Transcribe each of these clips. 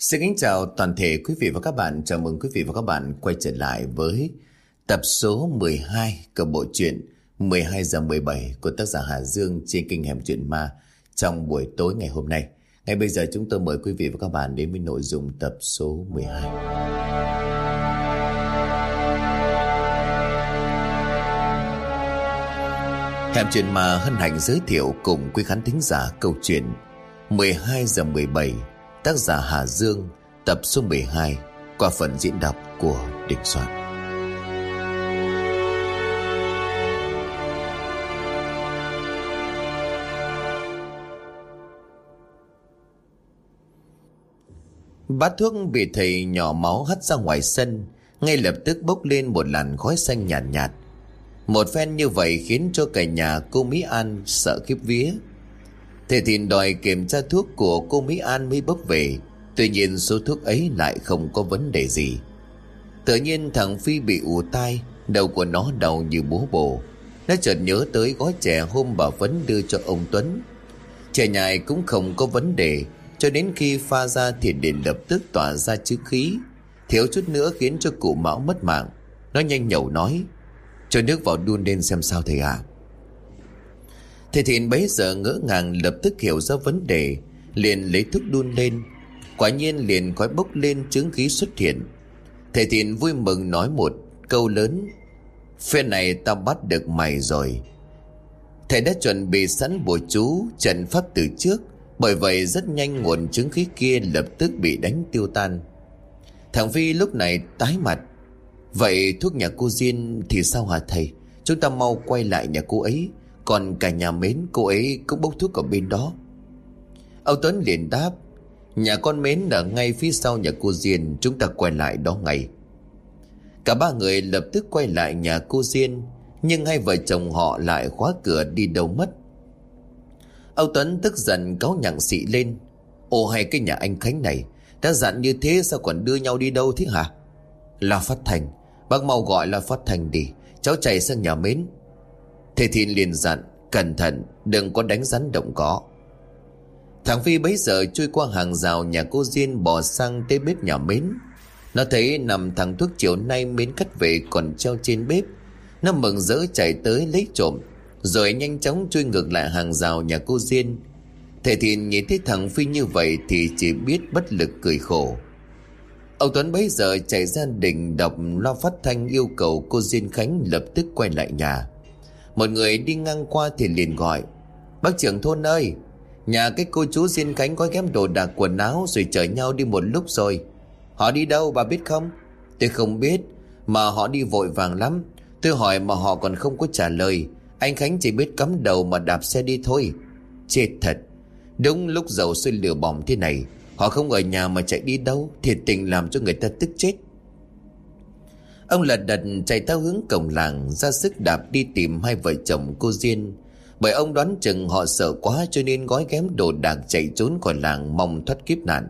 Xin kính chào toàn thể quý vị và các bạn. Chào mừng quý vị và các bạn quay trở lại với tập số 12 của bộ truyện 12 giờ 17 của tác giả Hà Dương trên kênh Hẻm truyện Ma trong buổi tối ngày hôm nay. Ngay bây giờ chúng tôi mời quý vị và các bạn đến với nội dung tập số 12. Hẻm Chuyện Ma hân hạnh giới thiệu cùng quý khán thính giả câu chuyện 12 giờ 17 tác giả Hà Dương, tập số 12 qua phần diễn đọc của Đình Soạn. Bát thuốc bị thầy nhỏ máu hất ra ngoài sân, Ngay lập tức bốc lên một làn khói xanh nhạt nhạt Một phen như vậy khiến cho cả nhà cô Mỹ An sợ khiếp vía Thầy Thìn đòi kiểm tra thuốc của cô Mỹ An mới bốc về. Tuy nhiên số thuốc ấy lại không có vấn đề gì. Tự nhiên thằng Phi bị ù tai, Đầu của nó đau như bố bồ. Nó chợt nhớ tới gói trẻ hôm bà Vấn đưa cho ông Tuấn. Trẻ nhài cũng không có vấn đề, Cho đến khi pha ra thì điện lập tức tỏa ra chữ khí. Thiếu chút nữa khiến cho cụ Mão mất mạng. Nó nhanh nhẩu nói, Cho nước vào đun lên xem sao thầy ạ. à. Thầy Thìn bấy giờ ngỡ ngàng lập tức hiểu ra vấn đề, Liền lấy thuốc đun lên. Quả nhiên liền khói bốc lên chứng khí xuất hiện. Thầy Thìn vui mừng nói một câu lớn, Phen này tao bắt được mày rồi. Thầy đã chuẩn bị sẵn bùa chú, Trận pháp từ trước, Bởi vậy rất nhanh nguồn chứng khí kia Lập tức bị đánh tiêu tan. Thằng Phi lúc này tái mặt, Vậy thuốc nhà cô Diên thì sao hả thầy? Chúng ta mau quay lại nhà cô ấy. Còn cả nhà mến cô ấy cũng bốc thuốc ở bên đó. Âu Tuấn liền đáp, Nhà con mến ở ngay phía sau nhà cô Diên, Chúng ta quay lại đó ngay. Cả ba người lập tức quay lại nhà cô Diên, Nhưng hai vợ chồng họ lại khóa cửa đi đâu mất. Âu Tuấn tức giận cáo nhặng xị lên Ồ hay cái nhà anh Khánh này, Đã dặn như thế sao còn đưa nhau đi đâu thế hả? La Phát Thành, Bác mau gọi La Phát Thành đi, Cháu chạy sang nhà mến. Thầy Thìn liền dặn, Cẩn thận, đừng có đánh rắn động cỏ Thằng Phi bấy giờ chui qua hàng rào nhà cô Diên bỏ sang tới bếp nhà Mến. Nó thấy nằm thằng thuốc chiều nay Mến cắt về còn treo trên bếp. Nó mừng rỡ chạy tới lấy trộm. Rồi nhanh chóng chui ngược lại hàng rào nhà cô Diên. Thầy Thìn nhìn thấy thằng Phi như vậy thì chỉ biết bất lực cười khổ. Ông Tuấn bấy giờ chạy ra đình đọc lo phát thanh yêu cầu cô Diên Khánh lập tức quay lại nhà. Một người đi ngang qua thì liền gọi. Bác trưởng thôn ơi, Nhà cái cô chú xin cánh có ghém đồ đạc quần áo Rồi chở nhau đi một lúc rồi. Họ đi đâu bà biết không? Tôi không biết Mà họ đi vội vàng lắm. Tôi hỏi mà họ còn không có trả lời. Anh Khánh chỉ biết cắm đầu mà đạp xe đi thôi. Chết thật. Đúng lúc dầu xuyên lửa bỏng thế này Họ không ở nhà mà chạy đi đâu Thiệt tình làm cho người ta tức chết. Ông lật đật chạy theo hướng cổng làng Ra sức đạp đi tìm hai vợ chồng cô Diên bởi ông đoán chừng họ sợ quá cho nên gói ghém đồ đạc chạy trốn khỏi làng mong thoát kiếp nạn.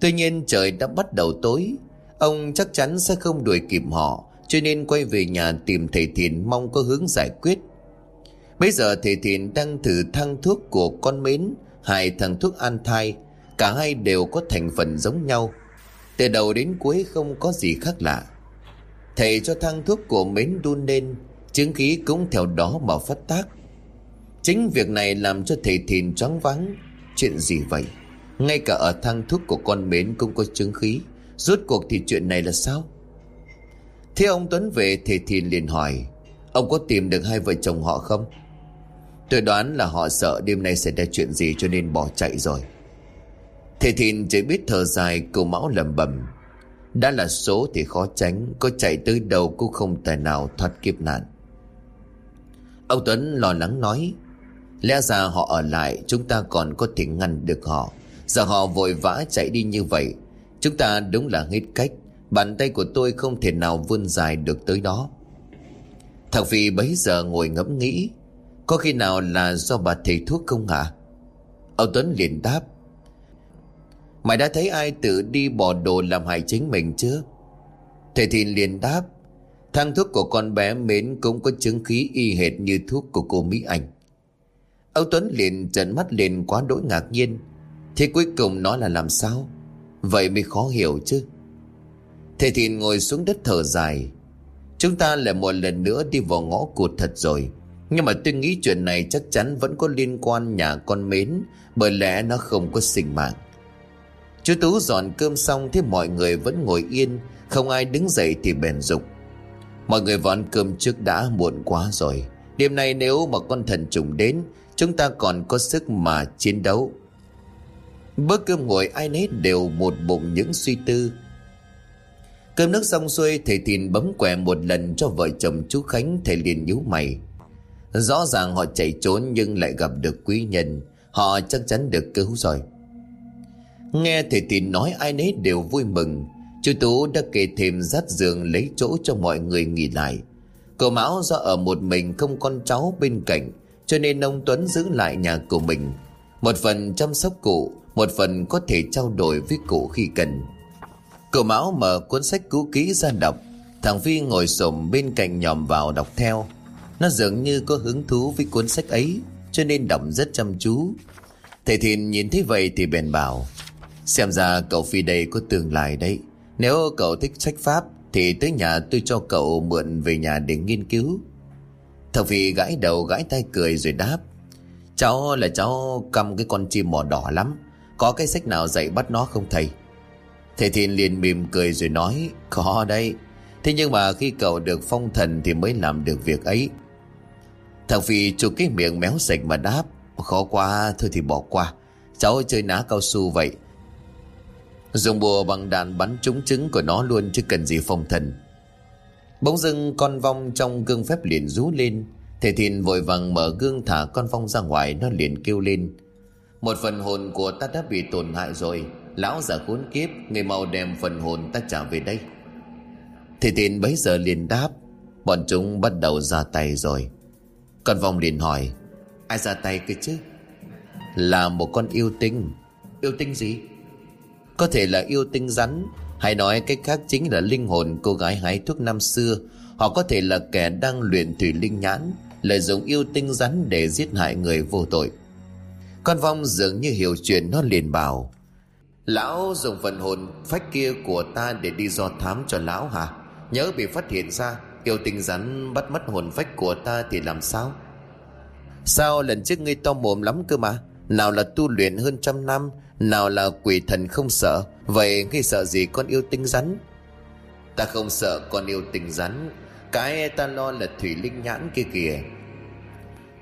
Tuy nhiên trời đã bắt đầu tối, ông chắc chắn sẽ không đuổi kịp họ cho nên quay về nhà tìm thầy Thiện mong có hướng giải quyết. Bây giờ thầy Thiện đang thử thang thuốc của con mến, hai thằng thuốc an thai, cả hai đều có thành phần giống nhau. Từ đầu đến cuối không có gì khác lạ. Thầy cho thang thuốc của mến đun lên, chứng khí cũng theo đó mà phát tác. Chính việc này làm cho thầy thìn choáng váng. Chuyện gì vậy? Ngay cả ở thang thuốc của con mến cũng có chứng khí. Rốt cuộc thì chuyện này là sao? Thế ông Tuấn về thầy thìn liền hỏi Ông có tìm được hai vợ chồng họ không? Tôi đoán là họ sợ đêm nay sẽ ra chuyện gì cho nên bỏ chạy rồi. Thầy thìn chỉ biết thở dài cầu mão lầm bầm đã là số thì khó tránh, Có chạy tới đâu cũng không tài nào thoát kiếp nạn. Ông Tuấn lo lắng nói, Lẽ ra họ ở lại, Chúng ta còn có thể ngăn được họ. Giờ họ vội vã chạy đi như vậy, Chúng ta đúng là hết cách. Bàn tay của tôi không thể nào vươn dài được tới đó. Thằng Phi bấy giờ ngồi ngẫm nghĩ, Có khi nào là do bà thầy thuốc không hả? Ông Tuấn liền đáp Mày đã thấy ai tự đi bỏ đồ làm hại chính mình chưa Thầy Thìn liền đáp, Thang thuốc của con bé Mến cũng có chứng khí y hệt như thuốc của cô Mỹ Anh. Âu Tuấn liền trợn mắt lên quá đỗi ngạc nhiên, Thế cuối cùng nó là làm sao? Vậy mới khó hiểu chứ. Thầy Thìn ngồi xuống đất thở dài, Chúng ta lại một lần nữa đi vào ngõ cụt thật rồi, Nhưng mà tôi nghĩ chuyện này chắc chắn vẫn có liên quan nhà con mến, Bởi lẽ nó không có sinh mạng. Chú Tú dọn cơm xong Thế mọi người vẫn ngồi yên, Không ai đứng dậy thì bèn dục. Mọi người vào ăn cơm trước đã muộn quá rồi. Đêm nay nếu mà con thần trùng đến, Chúng ta còn có sức mà chiến đấu. Bữa cơm ngồi ai nấy đều một bụng những suy tư. Cơm nước xong xuôi, Thầy Thìn bấm quẹ một lần cho vợ chồng chú Khánh, Thầy liền nhíu mày. Rõ ràng họ chạy trốn nhưng lại gặp được quý nhân, Họ chắc chắn được cứu rồi. Nghe thầy Thìn nói ai nấy đều vui mừng. Chú Tú đã kê thêm dắt giường lấy chỗ cho mọi người nghỉ lại. Cậu Mão do ở một mình không con cháu bên cạnh, Cho nên ông Tuấn giữ lại nhà của mình. Một phần chăm sóc cụ, Một phần có thể trao đổi với cụ khi cần. Cậu Mão mở cuốn sách cũ ký ra đọc. Thằng Phi ngồi xổm bên cạnh nhòm vào đọc theo. Nó dường như có hứng thú với cuốn sách ấy, Cho nên đọc rất chăm chú. Thầy Thìn nhìn thấy vậy thì bèn bảo Xem ra cậu Phi đây có tương lai đấy. Nếu cậu thích sách Pháp, Thì tới nhà tôi cho cậu mượn về nhà để nghiên cứu. Thằng Phi gãi đầu gãi tay cười rồi đáp. Cháu là cháu cầm cái con chim mỏ đỏ lắm. Có cái sách nào dạy bắt nó không thầy? Thầy Thiên liền mỉm cười rồi nói, Có đây Thế nhưng mà khi cậu được phong thần Thì mới làm được việc ấy. Thằng Phi chụp cái miệng méo sạch mà đáp, Khó quá, thôi thì bỏ qua. Cháu chơi ná cao su vậy. Dùng bùa bằng đạn bắn trúng trứng của nó luôn Chứ cần gì phong thần. Bỗng dưng con vong trong gương phép liền rú lên. Thầy Thìn vội vàng mở gương thả con vong ra ngoài, Nó liền kêu lên. Một phần hồn của ta đã bị tổn hại rồi. Lão giả khốn kiếp, Người mau đem phần hồn ta trả về đây. Thầy thìn bấy giờ liền đáp. Bọn chúng bắt đầu ra tay rồi. Con vong liền hỏi, Ai ra tay cơ chứ? Là một con yêu tinh. Yêu tinh gì? Có thể là yêu tinh rắn, Hay nói cách khác chính là linh hồn cô gái hái thuốc năm xưa Họ có thể là kẻ đang luyện thủy linh nhãn, Lợi dụng yêu tinh rắn để giết hại người vô tội Con vong dường như hiểu chuyện, nó liền bảo, Lão dùng phần hồn phách kia của ta để đi do thám cho lão hả? Nhớ bị phát hiện ra, Yêu tinh rắn bắt mất hồn phách của ta thì làm sao? Sao lần trước ngươi to mồm lắm cơ mà nào là tu luyện hơn trăm năm, Nào là quỷ thần không sợ. Vậy ngươi sợ gì con yêu tinh rắn? Ta không sợ con yêu tinh rắn. Cái ta lo là thủy linh nhãn kia kìa.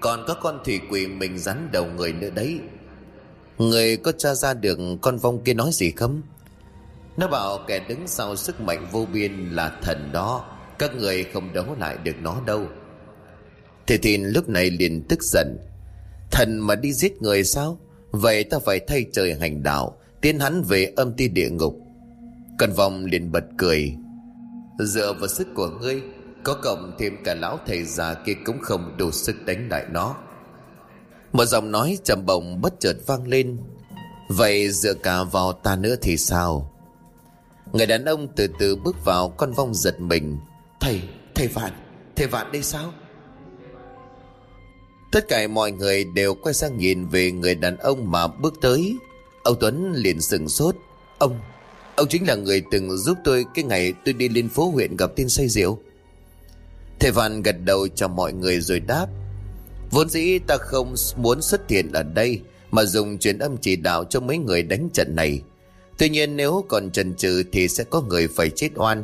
Còn có con thủy quỷ mình rắn đầu người nữa đấy. Người có tra ra được con vong kia nói gì không? Nó bảo kẻ đứng sau sức mạnh vô biên là thần đó. Các người không đấu lại được nó đâu. Thì thìn lúc này liền tức giận. Thần mà đi giết người sao? Vậy ta phải thay trời hành đạo Tiến hắn về âm ti địa ngục. Cần vong liền bật cười. Dựa vào sức của ngươi Có cộng thêm cả lão thầy già kia cũng không đủ sức đánh lại nó. Một giọng nói trầm bổng bất chợt vang lên. Vậy dựa cả vào ta nữa thì sao? Người đàn ông từ từ bước vào Con vong giật mình. Thầy, thầy Vạn Thầy Vạn đây sao? Tất cả mọi người đều quay sang nhìn về người đàn ông mà bước tới. Ông Tuấn liền sừng sốt. Ông, ông chính là người từng giúp tôi Cái ngày tôi đi lên phố huyện gặp tin say rượu. Thầy Văn gật đầu cho mọi người rồi đáp. Vốn dĩ ta không muốn xuất hiện ở đây Mà dùng truyền âm chỉ đạo cho mấy người đánh trận này. Tuy nhiên nếu còn chần chừ thì sẽ có người phải chết oan.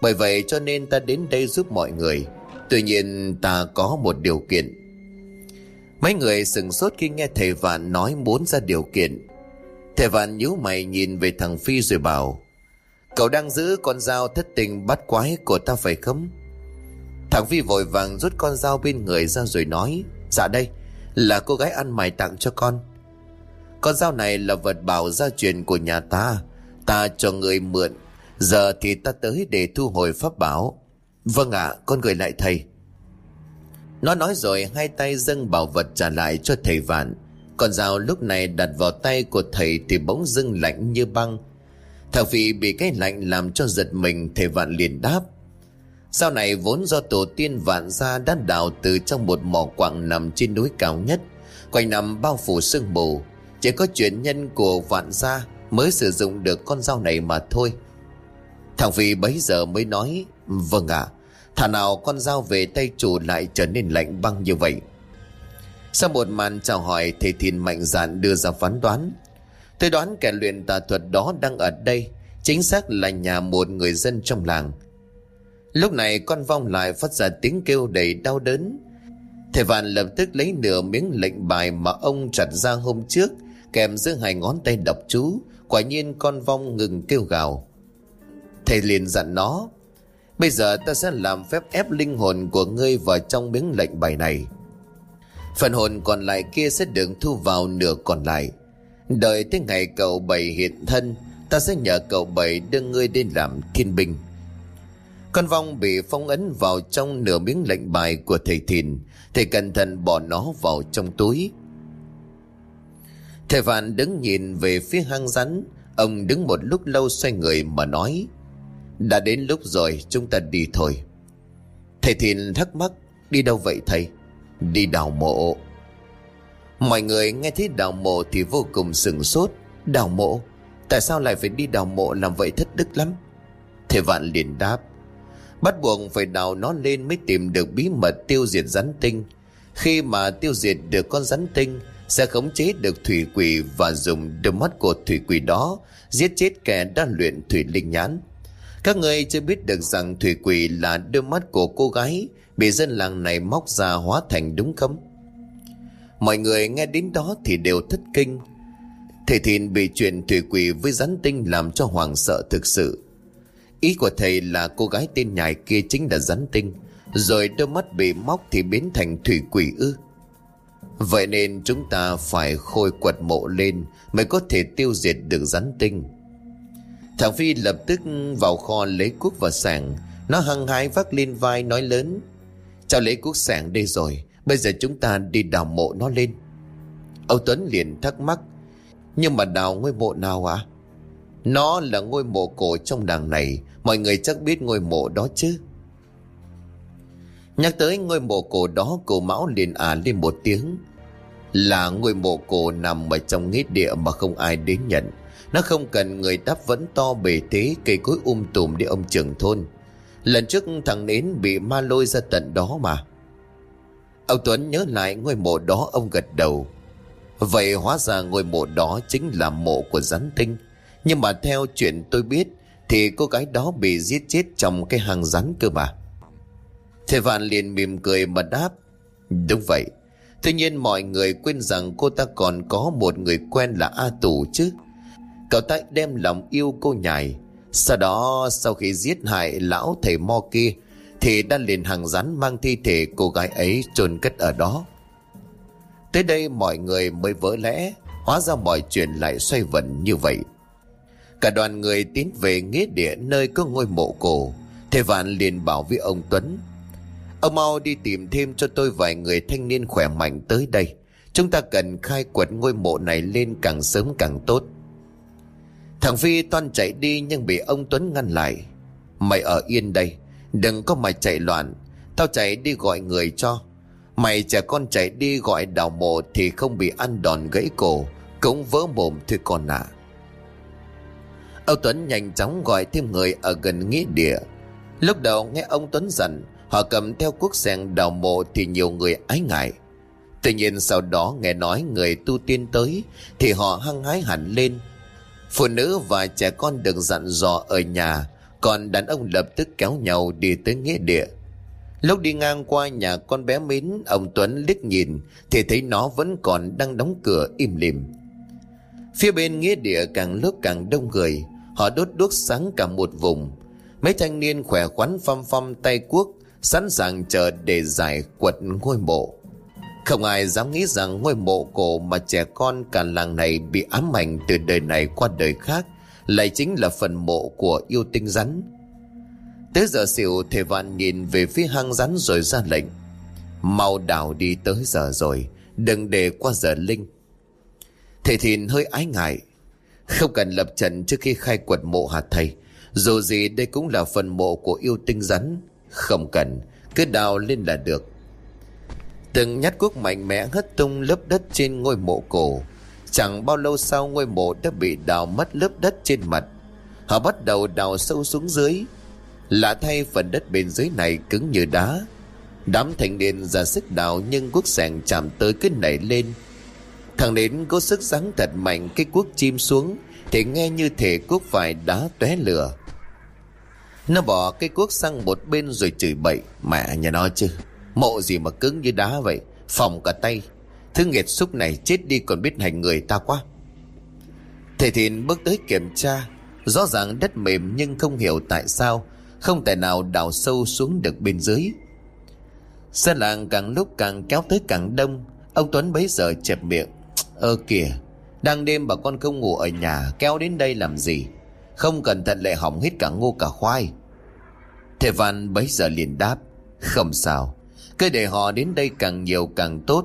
Bởi vậy cho nên ta đến đây giúp mọi người. Tuy nhiên ta có một điều kiện. Mấy người sừng sốt khi nghe thầy Vạn nói muốn ra điều kiện. Thầy Vạn nhíu mày nhìn về thằng Phi rồi bảo, Cậu đang giữ con dao thất tình bắt quái của ta phải không? Thằng Phi vội vàng rút con dao bên người ra rồi nói Dạ đây, Là cô gái ăn mày tặng cho con. Con dao này là vật bảo gia truyền của nhà ta. Ta cho người mượn. Giờ thì ta tới để thu hồi pháp bảo. Vâng ạ, con gửi lại thầy. Nó nói rồi hai tay dâng bảo vật trả lại cho thầy vạn. Con dao lúc này đặt vào tay của thầy Thì bỗng dưng lạnh như băng. Thằng Phi bị cái lạnh làm cho giật mình Thầy vạn liền đáp. Sau này vốn do tổ tiên vạn gia đã đào từ trong một mỏ quặng nằm trên núi cao nhất, quanh nằm bao phủ sương mù. Chỉ có chuyện nhân của vạn gia Mới sử dụng được con dao này mà thôi. Thằng Phi bấy giờ mới nói Vâng ạ. Thả nào con dao về tay chủ lại trở nên lạnh băng như vậy. Sau một màn chào hỏi Thầy Thìn mạnh dạn đưa ra phán đoán. Tôi đoán kẻ luyện tà thuật đó đang ở đây, Chính xác là nhà một người dân trong làng. Lúc này con vong lại phát ra tiếng kêu đầy đau đớn. Thầy Vạn lập tức lấy nửa miếng lệnh bài mà ông chặt ra hôm trước, Kèm giữa hai ngón tay đọc chú, Quả nhiên con vong ngừng kêu gào. Thầy liền dặn nó Bây giờ ta sẽ làm phép ép linh hồn của ngươi vào trong miếng lệnh bài này. Phần hồn còn lại kia sẽ được thu vào nửa còn lại. Đợi tới ngày cậu bảy hiện thân, Ta sẽ nhờ cậu bảy đưa ngươi đến làm thiên binh. Con vong bị phong ấn vào trong nửa miếng lệnh bài của thầy thìn Thầy cẩn thận bỏ nó vào trong túi. Thầy Vạn đứng nhìn về phía hang rắn, Ông đứng một lúc lâu xoay người mà nói đã đến lúc rồi, chúng ta đi thôi. Thầy Thìn thắc mắc, Đi đâu vậy thầy? Đi đào mộ. Mọi người nghe thấy đào mộ thì vô cùng sừng sốt. Đào mộ? Tại sao lại phải đi đào mộ làm vậy thất đức lắm? Thầy Vạn liền đáp. Bắt buộc phải đào nó lên mới tìm được bí mật tiêu diệt rắn tinh. Khi mà tiêu diệt được con rắn tinh, Sẽ khống chế được thủy quỷ và dùng đôi mắt của thủy quỷ đó Giết chết kẻ đã luyện thủy linh nhãn. Các người chưa biết được rằng thủy quỷ là đôi mắt của cô gái Bị dân làng này móc ra hóa thành đúng không? Mọi người nghe đến đó thì đều thất kinh. Thầy Thìn bị chuyện thủy quỷ với rắn tinh làm cho hoàng sợ thực sự. Ý của thầy là cô gái tên nhài kia chính là rắn tinh, Rồi đôi mắt bị móc thì biến thành thủy quỷ ư. Vậy nên chúng ta phải khôi quật mộ lên Mới có thể tiêu diệt được rắn tinh. Thằng Phi lập tức vào kho lấy cuốc và sảng. Nó hăng hái vác lên vai nói lớn, Cháu lấy cuốc sảng đây rồi, Bây giờ chúng ta đi đào mộ nó lên. Âu Tuấn liền thắc mắc, Nhưng mà đào ngôi mộ nào ạ? Nó là ngôi mộ cổ trong đàng này, Mọi người chắc biết ngôi mộ đó chứ. Nhắc tới ngôi mộ cổ đó, Cổ Mão liền à lên một tiếng, Là ngôi mộ cổ nằm ở trong nghĩa địa Mà không ai đến nhận. Nó không cần người đáp vẫn to bề thế Cây cối um tùm để ông trưởng thôn. Lần trước thằng Nến bị ma lôi ra tận đó mà. Ông Tuấn nhớ lại ngôi mộ đó, ông gật đầu. Vậy hóa ra ngôi mộ đó chính là mộ của rắn tinh. Nhưng mà theo chuyện tôi biết, Thì cô gái đó bị giết chết trong cái hàng rắn cơ mà. Thầy Vạn liền mỉm cười mà đáp, Đúng vậy. Tuy nhiên mọi người quên rằng cô ta còn có một người quen là A Tù chứ. Cậu ta đem lòng yêu cô nhài. Sau đó, sau khi giết hại lão thầy Mo kia, Thì đã liền hàng rắn mang thi thể cô gái ấy chôn cất ở đó. Tới đây mọi người mới vỡ lẽ, Hóa ra mọi chuyện lại xoay vần như vậy. Cả đoàn người tiến về nghĩa địa nơi có ngôi mộ cổ. Thầy Vạn liền bảo với ông Tuấn, Ông mau đi tìm thêm cho tôi vài người thanh niên khỏe mạnh tới đây. Chúng ta cần khai quật ngôi mộ này lên càng sớm càng tốt. Thằng Phi toan chạy đi nhưng bị ông Tuấn ngăn lại. Mày ở yên đây, Đừng có mày chạy loạn. Tao chạy đi gọi người cho. Mày trẻ con chạy đi gọi đào mộ Thì không bị ăn đòn gãy cổ, Cũng vỡ mồm thôi con ạ. À. Ông Tuấn nhanh chóng gọi thêm người ở gần nghĩa địa. Lúc đầu nghe ông Tuấn dặn Họ cầm theo cuốc sen đào mộ Thì nhiều người ái ngại. Tuy nhiên sau đó nghe nói người tu tiên tới Thì họ hăng hái hẳn lên Phụ nữ và trẻ con được dặn dò ở nhà, Còn đàn ông lập tức kéo nhau đi tới nghĩa địa. Lúc đi ngang qua nhà con bé Mến, Ông Tuấn liếc nhìn, Thì thấy nó vẫn còn đang đóng cửa im lìm. Phía bên nghĩa địa càng lúc càng đông người, Họ đốt đuốc sáng cả một vùng. Mấy thanh niên khỏe khoắn phăm phăm tay cuốc, Sẵn sàng chờ để giải quật ngôi mộ. Không ai dám nghĩ rằng ngôi mộ cổ mà trẻ con cả làng này bị ám ảnh từ đời này qua đời khác Lại chính là phần mộ của yêu tinh rắn. Tới giờ xỉu, thầy vạn nhìn về phía hang rắn rồi ra lệnh. Mau đào đi tới giờ rồi, Đừng để qua giờ linh. Thầy thìn hơi ái ngại. Không cần lập trận trước khi khai quật mộ hạt thầy? Dù gì đây cũng là phần mộ của yêu tinh rắn. Không cần, Cứ đào lên là được. Từng nhát cuốc mạnh mẽ hất tung lớp đất trên ngôi mộ cổ. Chẳng bao lâu sau ngôi mộ đã bị đào mất lớp đất trên mặt. Họ bắt đầu đào sâu xuống dưới. Lạ thay phần đất bên dưới này cứng như đá. Đám thành niên ra sức đào nhưng cuốc sẻng chạm tới cái nảy lên. Thằng đến có sức giáng thật mạnh cái cuốc chim xuống Thì nghe như thể cuốc phải đá tóe lửa. Nó bỏ cái cuốc sang một bên rồi chửi bậy, Mẹ nhà nó chứ. Mộ gì mà cứng như đá vậy? Phòng cả tay. Thứ nghiệt xúc này chết đi còn biết hành người ta quá. Thầy Thìn bước tới kiểm tra. Rõ ràng đất mềm nhưng không hiểu tại sao. Không thể nào đào sâu xuống được bên dưới. Xe làng càng lúc càng kéo tới càng đông. Ông Tuấn bấy giờ chẹp miệng. Ơ kìa, Đang đêm bà con không ngủ ở nhà, Kéo đến đây làm gì? Không cẩn thận lại hỏng hết cả ngô cả khoai. Thầy Văn bấy giờ liền đáp. Không sao. Cứ để họ đến đây càng nhiều càng tốt.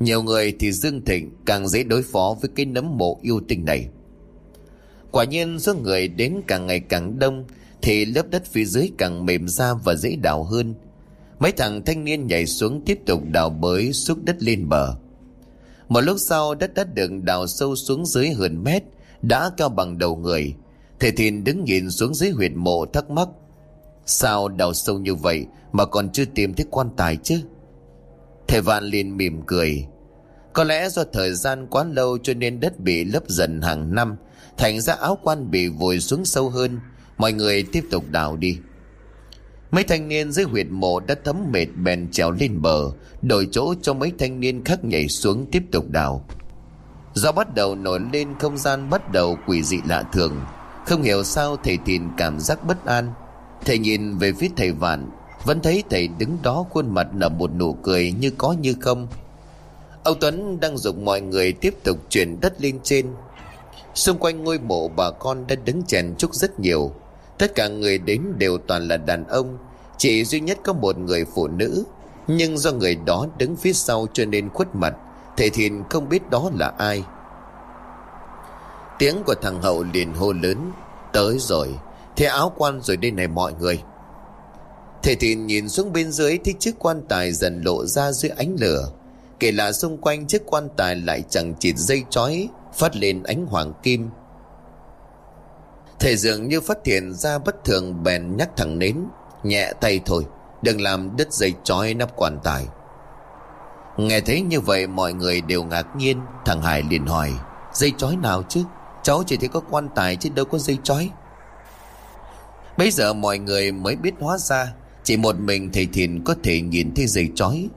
Nhiều người thì dương thịnh Càng dễ đối phó với cái nấm mộ yêu tinh này. Quả nhiên số người đến càng ngày càng đông, Thì lớp đất phía dưới càng mềm ra và dễ đào hơn. Mấy thằng thanh niên nhảy xuống tiếp tục đào bới xúc đất lên bờ. Một lúc sau, đất đã được đào sâu xuống dưới hơn mét, Đã cao bằng đầu người. Thầy Thìn đứng nhìn xuống dưới huyệt mộ thắc mắc, Sao đào sâu như vậy? Mà còn chưa tìm thấy quan tài chứ? Thầy Vạn liền mỉm cười. Có lẽ do thời gian quá lâu Cho nên đất bị lấp dần hàng năm, Thành ra áo quan bị vùi xuống sâu hơn, Mọi người tiếp tục đào đi. Mấy thanh niên dưới huyệt mộ đã thấm mệt bèn trèo lên bờ, Đổi chỗ cho mấy thanh niên khác nhảy xuống tiếp tục đào. Do bắt đầu nổi lên không gian bắt đầu quỷ dị lạ thường. Không hiểu sao thầy Thìn cảm giác bất an. Thầy nhìn về phía thầy Vạn vẫn thấy thầy đứng đó khuôn mặt nở một nụ cười như có như không. Ông Tuấn đang dục mọi người tiếp tục chuyển đất lên trên. Xung quanh ngôi mộ bà con đã đứng chèn chúc rất nhiều. Tất cả người đến đều toàn là đàn ông. Chỉ duy nhất có một người phụ nữ. Nhưng do người đó đứng phía sau cho nên khuất mặt, Thầy Thìn không biết đó là ai. Tiếng của thằng Hậu liền hô lớn, Tới rồi, Thế áo quan rồi đây này mọi người. Thầy Thìn nhìn xuống bên dưới Thì chiếc quan tài dần lộ ra dưới ánh lửa. Kể là xung quanh chiếc quan tài lại chẳng chịt dây chói, Phát lên ánh hoàng kim. Thầy dường như phát hiện ra bất thường bèn nhắc thẳng nến Nhẹ tay thôi, Đừng làm đứt dây chói nắp quan tài. Nghe thấy như vậy mọi người đều ngạc nhiên, Thằng Hải liền hỏi, Dây chói nào chứ? Cháu chỉ thấy có quan tài chứ đâu có dây chói. Bây giờ mọi người mới biết hóa ra chỉ một mình thầy Thìn có thể nhìn thấy dây chói.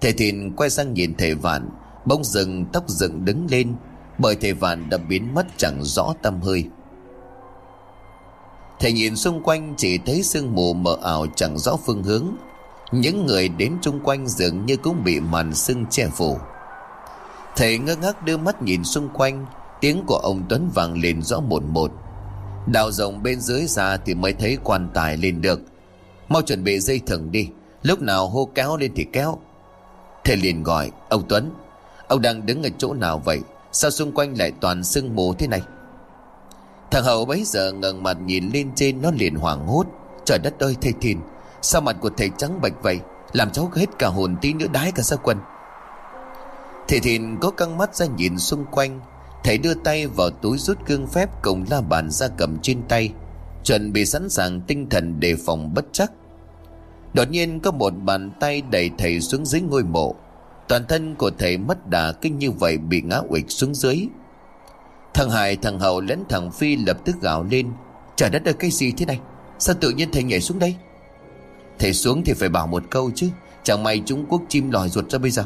Thầy Thìn quay sang nhìn thầy Vạn Bông rừng tóc dựng đứng lên, Bởi thầy Vạn đã biến mất chẳng rõ tâm hơi. Thầy nhìn xung quanh chỉ thấy sương mù mờ ảo chẳng rõ phương hướng. Những người đến chung quanh dường như cũng bị màn sương che phủ. Thầy ngơ ngác đưa mắt nhìn xung quanh, Tiếng của ông Tuấn vang lên rõ một một. Đào rồng bên dưới ra thì mới thấy quan tài lên được. Mau chuẩn bị dây thừng đi. Lúc nào hô kéo lên thì kéo. Thầy liền gọi, Ông Tuấn, Ông đang đứng ở chỗ nào vậy? Sao xung quanh lại toàn sương mù thế này? Thằng Hậu bấy giờ ngẩng mặt nhìn lên trên, Nó liền hoảng hốt. Trời đất ơi, thầy thìn, Sao mặt của thầy trắng bạch vậy? Làm cháu hết cả hồn tí nữa đái cả ra quần Thầy thìn có căng mắt ra nhìn xung quanh, Thầy đưa tay vào túi rút gương phép Cùng la bàn ra cầm trên tay. Chuẩn bị sẵn sàng tinh thần đề phòng bất chắc. Đột nhiên có một bàn tay đẩy thầy xuống dưới ngôi mộ. Toàn thân của thầy mất đà kinh như vậy bị ngã ụịch xuống dưới. Thằng Hải, thằng Hậu lẫn thằng Phi lập tức gào lên. Trời đất ơi, cái gì thế này? Sao tự nhiên thầy nhảy xuống đây? Thầy xuống thì phải bảo một câu chứ. Chẳng may trung quốc chim lòi ruột ra bây giờ.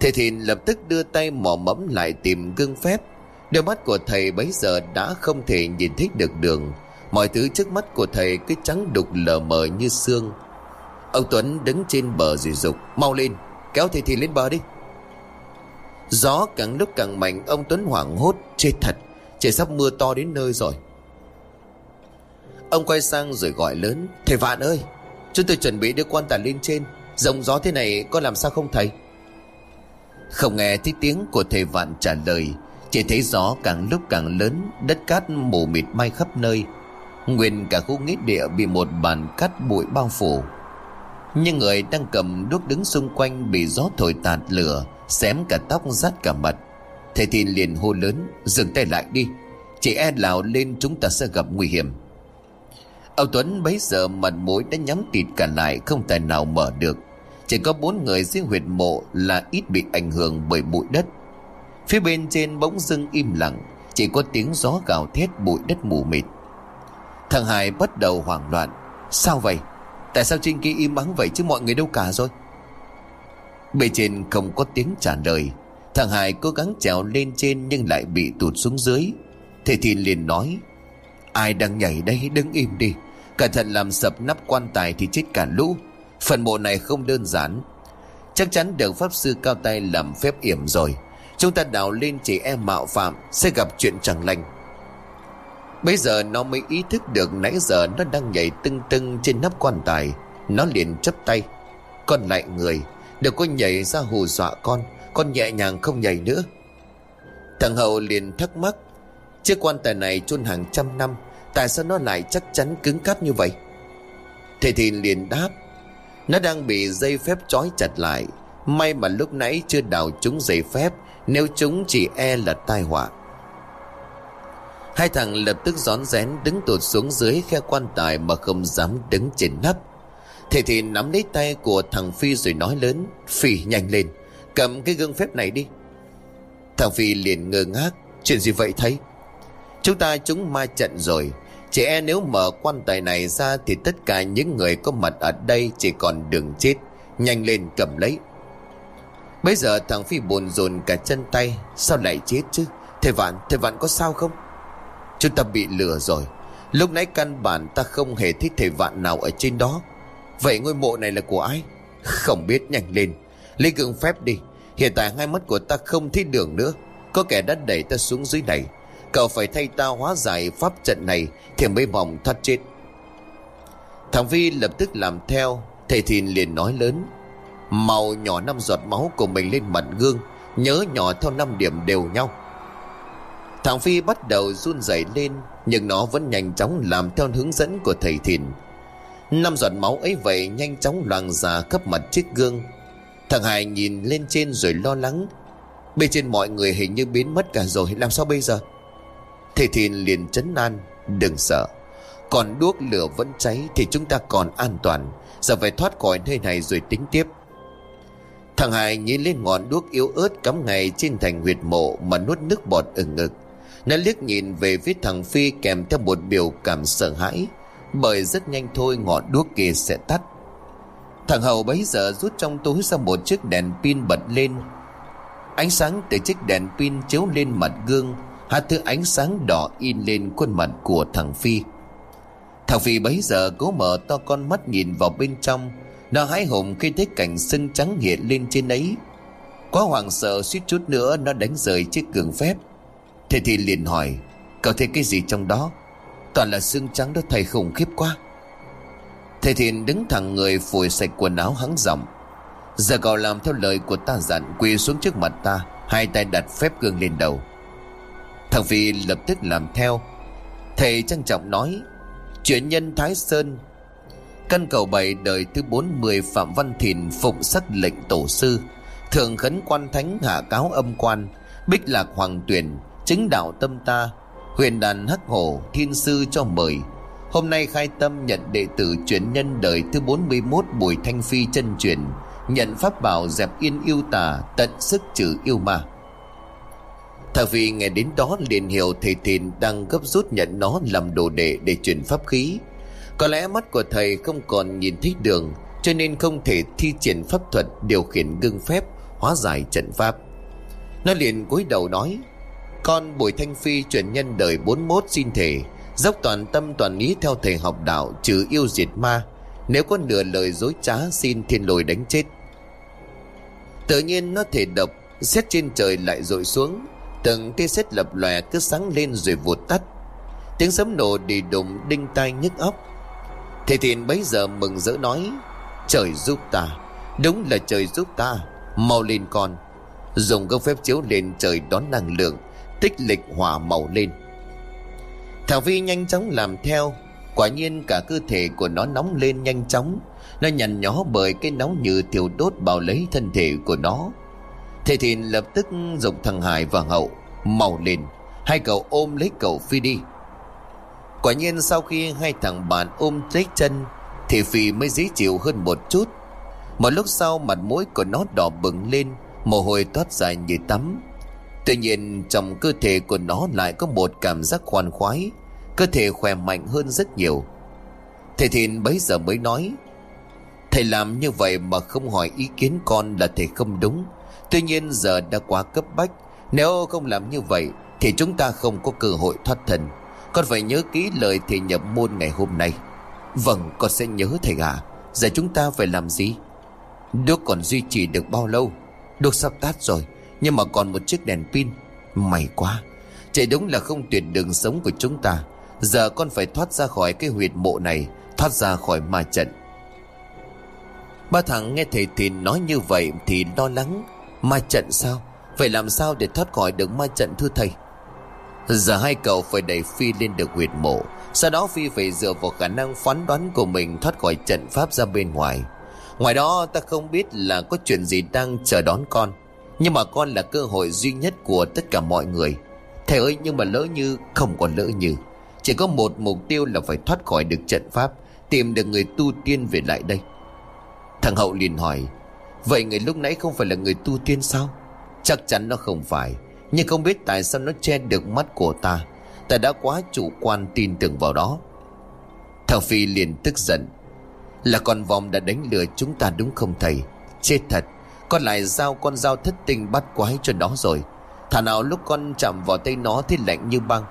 Thầy Thìn lập tức đưa tay mò mẫm lại tìm gương phép. Đôi mắt của thầy bấy giờ đã không thể nhìn thấy được đường. Mọi thứ trước mắt của thầy cứ trắng đục lờ mờ như xương. Ông Tuấn đứng trên bờ rồi dục Mau lên, Kéo thầy thì lên bờ đi. Gió càng lúc càng mạnh, Ông Tuấn hoảng hốt, Chết thật, Trời sắp mưa to đến nơi rồi. Ông quay sang rồi gọi lớn, Thầy Vạn ơi, Chúng tôi chuẩn bị đưa quan tài lên trên. Dòng gió thế này có làm sao không thầy? Không nghe thấy tiếng của thầy Vạn trả lời chỉ thấy gió càng lúc càng lớn, Đất cát mù mịt bay khắp nơi. Nguyên cả khu nghĩa địa bị một bàn cát bụi bao phủ. Nhưng người đang cầm đuốc đứng xung quanh Bị gió thổi tạt lửa, Xém cả tóc rát cả mặt. Thầy thì liền hô lớn, Dừng tay lại đi, Chị e lào lên chúng ta sẽ gặp nguy hiểm. Âu Tuấn bấy giờ mặt mũi đã nhắm tịt cả lại, Không tài nào mở được. Chỉ có bốn người riêng huyệt mộ Là ít bị ảnh hưởng bởi bụi đất. Phía bên trên bỗng dưng im lặng, Chỉ có tiếng gió gào thét bụi đất mù mịt. Thằng Hải bắt đầu hoảng loạn. Sao vậy? Tại sao trên kia im ắng vậy chứ mọi người đâu cả rồi? Bề trên không có tiếng trả lời. Thằng Hải cố gắng trèo lên trên Nhưng lại bị tụt xuống dưới. Thầy Thìn liền nói, Ai đang nhảy đây? Đứng im đi. Cẩn thận làm sập nắp quan tài thì chết cả lũ. Phần mộ này không đơn giản. Chắc chắn được Pháp Sư Cao Tay làm phép yểm rồi. Chúng ta đào lên chị em mạo phạm, Sẽ gặp chuyện chẳng lành. Bây giờ nó mới ý thức được Nãy giờ nó đang nhảy tưng tưng Trên nắp quan tài. Nó liền chấp tay. Con lại người Đừng có nhảy ra hù dọa con Con nhẹ nhàng không nhảy nữa. Thằng Hậu liền thắc mắc, Chiếc quan tài này chôn hàng trăm năm, Tại sao nó lại chắc chắn cứng cáp như vậy? Thầy thì liền đáp, Nó đang bị dây phép trói chặt lại. May mà lúc nãy chưa đào chúng dây phép nếu chúng chỉ e là tai họa. Hai thằng lập tức rón rén đứng tụt xuống dưới khe quan tài mà không dám đứng trên nắp. Thầy thì nắm lấy tay của thằng Phi rồi nói lớn, Phi nhanh lên, Cầm cái gương phép này đi. Thằng Phi liền ngơ ngác, Chuyện gì vậy thấy Chúng ta chúng ma trận rồi, Chỉ e nếu mở quan tài này ra Thì tất cả những người có mặt ở đây Chỉ còn đường chết. Nhanh lên cầm lấy. Bây giờ thằng Phi buồn rồn cả chân tay Sao lại chết chứ? Thầy Vạn, thầy Vạn có sao không? Chúng ta bị lừa rồi. Lúc nãy căn bản ta không hề thích thầy Vạn nào ở trên đó. Vậy ngôi mộ này là của ai? Không biết nhanh lên. Lấy gương phép đi. Hiện tại hai mắt của ta không thấy đường nữa. Có kẻ đã đẩy ta xuống dưới này. Cậu phải thay ta hóa giải pháp trận này Thì mới mong thoát chết. Thằng Vi lập tức làm theo. Thầy Thìn liền nói lớn. Màu nhỏ năm giọt máu của mình lên mặt gương, Nhớ nhỏ theo năm điểm đều nhau. Thằng Phi bắt đầu run rẩy lên, Nhưng nó vẫn nhanh chóng làm theo hướng dẫn của thầy Thìn. Năm giọt máu ấy vậy nhanh chóng loàng ra khắp mặt chiếc gương. Thằng Hải nhìn lên trên rồi lo lắng. Bên trên mọi người hình như biến mất cả rồi, Làm sao bây giờ? Thầy Thìn liền chấn an, Đừng sợ, Còn đuốc lửa vẫn cháy Thì chúng ta còn an toàn. Giờ phải thoát khỏi nơi này rồi tính tiếp. Thằng Hải nhìn lên ngọn đuốc yếu ớt Cắm ngay trên thành huyệt mộ Mà nuốt nước bọt ở ngực. Nó liếc nhìn về phía thằng Phi Kèm theo một biểu cảm sợ hãi, Bởi rất nhanh thôi ngọn đuốc kia sẽ tắt. Thằng Hậu bấy giờ rút trong túi ra một chiếc đèn pin bật lên. Ánh sáng từ chiếc đèn pin chiếu lên mặt gương hạt thứ ánh sáng đỏ in lên khuôn mặt của thằng Phi. Thằng Phi bấy giờ cố mở to con mắt nhìn vào bên trong nó hái hùng khi thấy cảnh sân trắng hiện lên trên ấy. Quá hoảng sợ suýt chút nữa Nó đánh rời chiếc cường phép. Thế thì liền hỏi, Cậu thấy cái gì trong đó? Toàn là xương trắng đó, thầy khủng khiếp quá. Thầy thiền đứng thẳng người phủi sạch quần áo hắng giọng, Giờ cậu làm theo lời của ta dặn, Quỳ xuống trước mặt ta, Hai tay đặt phép gương lên đầu. Thằng Phi lập tức làm theo. Thầy trang trọng nói, Chuyện nhân Thái Sơn Căn cầu bảy đời thứ 40 Phạm Văn Thìn phụng sắc lệnh tổ sư. Thường khấn quan thánh hạ cáo âm quan. Bích lạc hoàng tuyển, Chứng đạo tâm ta. Huyền đàn hắc hổ, Thiên sư cho mời. Hôm nay khai tâm nhận đệ tử chuyển nhân đời thứ 41 Bùi Thanh Phi chân truyền. Nhận pháp bảo dẹp yên yêu tà, Tận sức trừ yêu ma. Thằng vì nghe đến đó liền hiểu thầy Thìn đang gấp rút nhận nó làm đồ đệ để chuyển pháp khí. Có lẽ mắt của thầy không còn nhìn thấy đường, cho nên không thể thi triển pháp thuật điều khiển gương phép, hóa giải trận pháp. Nó liền cúi đầu nói, Con Bùi Thanh Phi chuyển nhân đời 41 xin thể Dốc toàn tâm toàn ý theo thầy học đạo trừ yêu diệt ma, Nếu có nửa lời dối trá xin thiên lôi đánh chết. Tự nhiên nó thể độc, Xét trên trời lại rội xuống, Từng tia sét lập lòe cứ sáng lên rồi vụt tắt. Tiếng sấm nổ đi đùng, đinh tai nhức óc. Thầy thiền bấy giờ mừng rỡ nói, Trời giúp ta. Đúng là trời giúp ta. Mau lên con. Dùng các phép chiếu lên trời đón năng lượng, Tích lịch hỏa màu lên. Thảo Vi nhanh chóng làm theo. Quả nhiên cả cơ thể của nó nóng lên nhanh chóng. Nó nhằn nhó bởi cái nóng như thiêu đốt bao lấy thân thể của nó. Thầy Thìn lập tức dục thằng Hải và Hậu Màu lên. Hai cậu ôm lấy cậu Phi đi. Quả nhiên sau khi hai thằng bạn ôm lấy chân Thì Phi mới dễ chịu hơn một chút. Một lúc sau, mặt mũi của nó đỏ bừng lên, Mồ hôi toát dài như tắm. Tuy nhiên, trong cơ thể của nó lại có một cảm giác khoan khoái, Cơ thể khỏe mạnh hơn rất nhiều. Thầy Thìn bấy giờ mới nói, Thầy làm như vậy mà không hỏi ý kiến con là thầy không đúng. Tuy nhiên giờ đã quá cấp bách, Nếu không làm như vậy Thì chúng ta không có cơ hội thoát thân. Con phải nhớ kỹ lời thầy nhập môn ngày hôm nay. Vâng con sẽ nhớ thầy à Giờ chúng ta phải làm gì? Đốt còn duy trì được bao lâu? Đốt sắp tắt rồi, Nhưng mà còn một chiếc đèn pin. May quá. Chạy đúng là không tuyệt đường sống của chúng ta. Giờ con phải thoát ra khỏi cái huyệt mộ này, Thoát ra khỏi ma trận. Ba thằng nghe thầy Thìn nói như vậy Thì lo lắng. Ma trận sao? Vậy làm sao để thoát khỏi được ma trận thưa thầy? Giờ hai cậu phải đẩy Phi lên được huyệt mộ. Sau đó Phi phải dựa vào khả năng phán đoán của mình Thoát khỏi trận pháp ra bên ngoài. Ngoài đó, ta không biết là có chuyện gì đang chờ đón con, Nhưng mà con là cơ hội duy nhất của tất cả mọi người. Thầy ơi, nhưng mà lỡ như không còn lỡ như, Chỉ có một mục tiêu là phải thoát khỏi được trận pháp, Tìm được người tu tiên về lại đây. Thằng Hậu liền hỏi, Vậy người lúc nãy không phải là người tu tiên sao? Chắc chắn nó không phải. Nhưng không biết tại sao nó che được mắt của ta. Ta đã quá chủ quan tin tưởng vào đó. Thảo Phi liền tức giận. Là con vòng đã đánh lừa chúng ta đúng không thầy? Chết thật. Con lại giao con dao thất tình bắt quái cho nó rồi. Thà nào lúc con chạm vào tay nó thì lạnh như băng.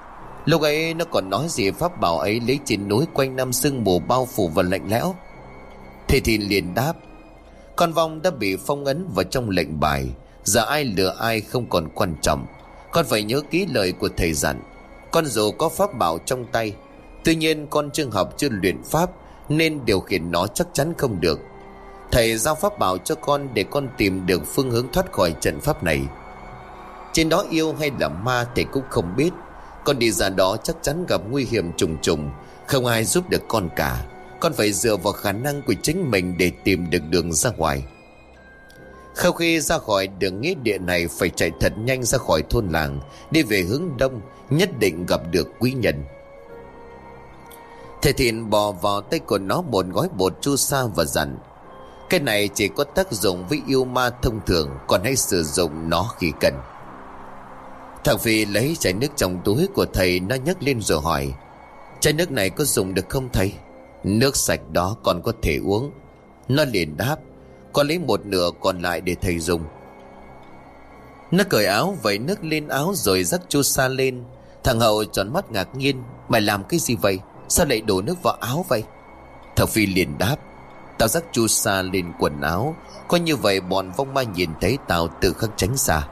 Lúc ấy nó còn nói gì pháp bảo ấy lấy trên núi quanh năm sương mù bao phủ và lạnh lẽo. Thầy thì liền đáp. Con vong đã bị phong ấn vào trong lệnh bài. Giờ ai lừa ai không còn quan trọng. Con phải nhớ kỹ lời của thầy dặn. Con dù có pháp bảo trong tay, Tuy nhiên con chưa học chưa luyện pháp, Nên điều khiển nó chắc chắn không được. Thầy giao pháp bảo cho con Để con tìm được phương hướng thoát khỏi trận pháp này. Trên đó yêu hay là ma Thầy cũng không biết. Con đi ra đó chắc chắn gặp nguy hiểm trùng trùng, Không ai giúp được con cả. Con phải dựa vào khả năng của chính mình Để tìm được đường ra ngoài sau khi ra khỏi đường nghĩa địa này phải chạy thật nhanh ra khỏi thôn làng, Đi về hướng đông, Nhất định gặp được quý nhân. Thầy Thìn bò vào tay của nó một gói bột chu sa và dặn, Cái này chỉ có tác dụng với yêu ma thông thường, Còn hãy sử dụng nó khi cần. Thằng Phi lấy chai nước trong túi của thầy, Nó nhấc lên rồi hỏi, Chai nước này có dùng được không thầy? Nước sạch đó còn có thể uống. Nó liền đáp con lấy một nửa còn lại để thầy dùng. Nó cởi áo, vẩy nước lên áo rồi rắc chu sa lên. Thằng Hậu tròn mắt ngạc nhiên, Mày làm cái gì vậy? Sao lại đổ nước vào áo vậy? Thằng Phi liền đáp, Tao rắc chu sa lên quần áo. Có như vậy bọn vong ma nhìn thấy tao tự khắc tránh xa.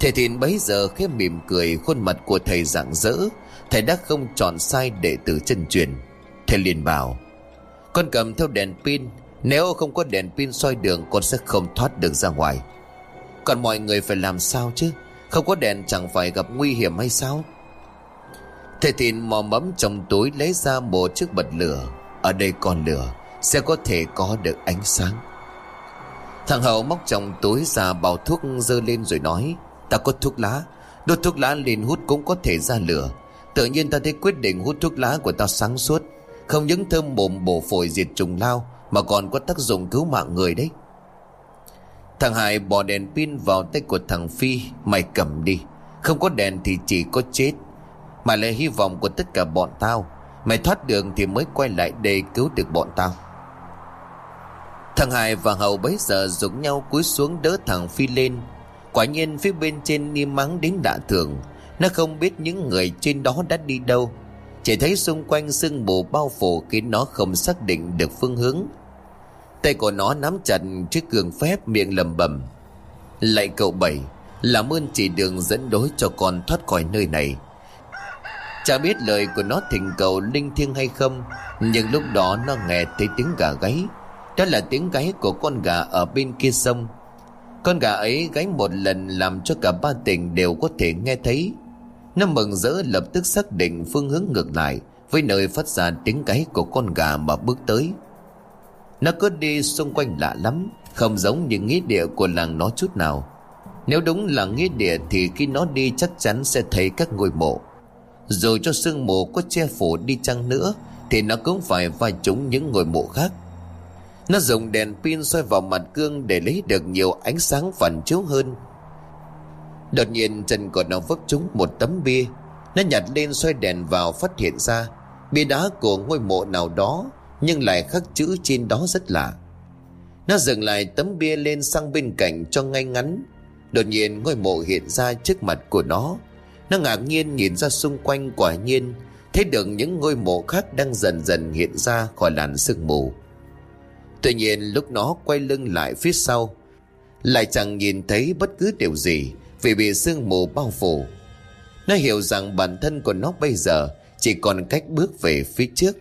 Thầy thìn bấy giờ khép mỉm cười, Khuôn mặt của thầy rạng rỡ. Thầy đã không chọn sai đệ tử chân truyền. Thầy liền bảo, Con cầm theo đèn pin nếu không có đèn pin soi đường, Con sẽ không thoát được ra ngoài. Còn mọi người phải làm sao chứ? Không có đèn chẳng phải gặp nguy hiểm hay sao? Thầy Thìn mò mẫm trong túi lấy ra một chiếc bật lửa. Ở đây còn lửa, Sẽ có thể có được ánh sáng. Thằng Hậu móc trong túi ra bao thuốc dơ lên rồi nói, Ta có thuốc lá. Đốt thuốc lá lên hút cũng có thể ra lửa. Tự nhiên ta thấy quyết định hút thuốc lá của ta sáng suốt. Không những thơm mồm bổ phổi diệt trùng lao mà còn có tác dụng cứu mạng người đấy. Thằng Hải bỏ đèn pin vào tay của thằng Phi, Mày cầm đi, Không có đèn thì chỉ có chết. Mà là hy vọng của tất cả bọn tao, Mày thoát đường thì mới quay lại để cứu được bọn tao. Thằng Hải và Hậu bấy giờ dùng nhau cúi xuống đỡ thằng Phi lên. Quả nhiên phía bên trên im mắng đến lạ thường, Nó không biết những người trên đó đã đi đâu. Chỉ thấy xung quanh sương mù bao phủ khiến nó không xác định được phương hướng. Tay của nó nắm chặt chiếc cường phép miệng lầm bầm. Lại cậu bảy, Làm ơn chỉ đường dẫn đối cho con thoát khỏi nơi này. Chả biết lời của nó thỉnh cầu linh thiêng hay không, Nhưng lúc đó nó nghe thấy tiếng gà gáy. Đó là tiếng gáy của con gà ở bên kia sông. Con gà ấy gáy một lần làm cho cả ba tỉnh đều có thể nghe thấy. Nó mừng rỡ lập tức xác định phương hướng ngược lại, Với nơi phát ra tiếng gáy của con gà mà bước tới nó cứ đi xung quanh lạ lắm, Không giống như nghĩa địa của làng nó chút nào. Nếu đúng là nghĩa địa Thì khi nó đi chắc chắn sẽ thấy các ngôi mộ. Dù cho sương mù có che phủ đi chăng nữa, Thì nó cũng phải vai trúng những ngôi mộ khác. Nó dùng đèn pin soi vào mặt gương Để lấy được nhiều ánh sáng phản chiếu hơn. Đột nhiên, chân của nó vấp trúng một tấm bia. Nó nhặt lên xoay đèn vào phát hiện ra, Bia đá của ngôi mộ nào đó nhưng lại khắc chữ trên đó rất lạ. Nó dừng lại tấm bia lên sang bên cạnh cho ngay ngắn. Đột nhiên ngôi mộ hiện ra trước mặt của nó. Nó ngạc nhiên nhìn ra xung quanh quả nhiên, Thấy được những ngôi mộ khác đang dần dần hiện ra khỏi làn sương mù. Tuy nhiên lúc nó quay lưng lại phía sau, Lại chẳng nhìn thấy bất cứ điều gì Vì bị sương mù bao phủ. Nó hiểu rằng bản thân của nó bây giờ Chỉ còn cách bước về phía trước.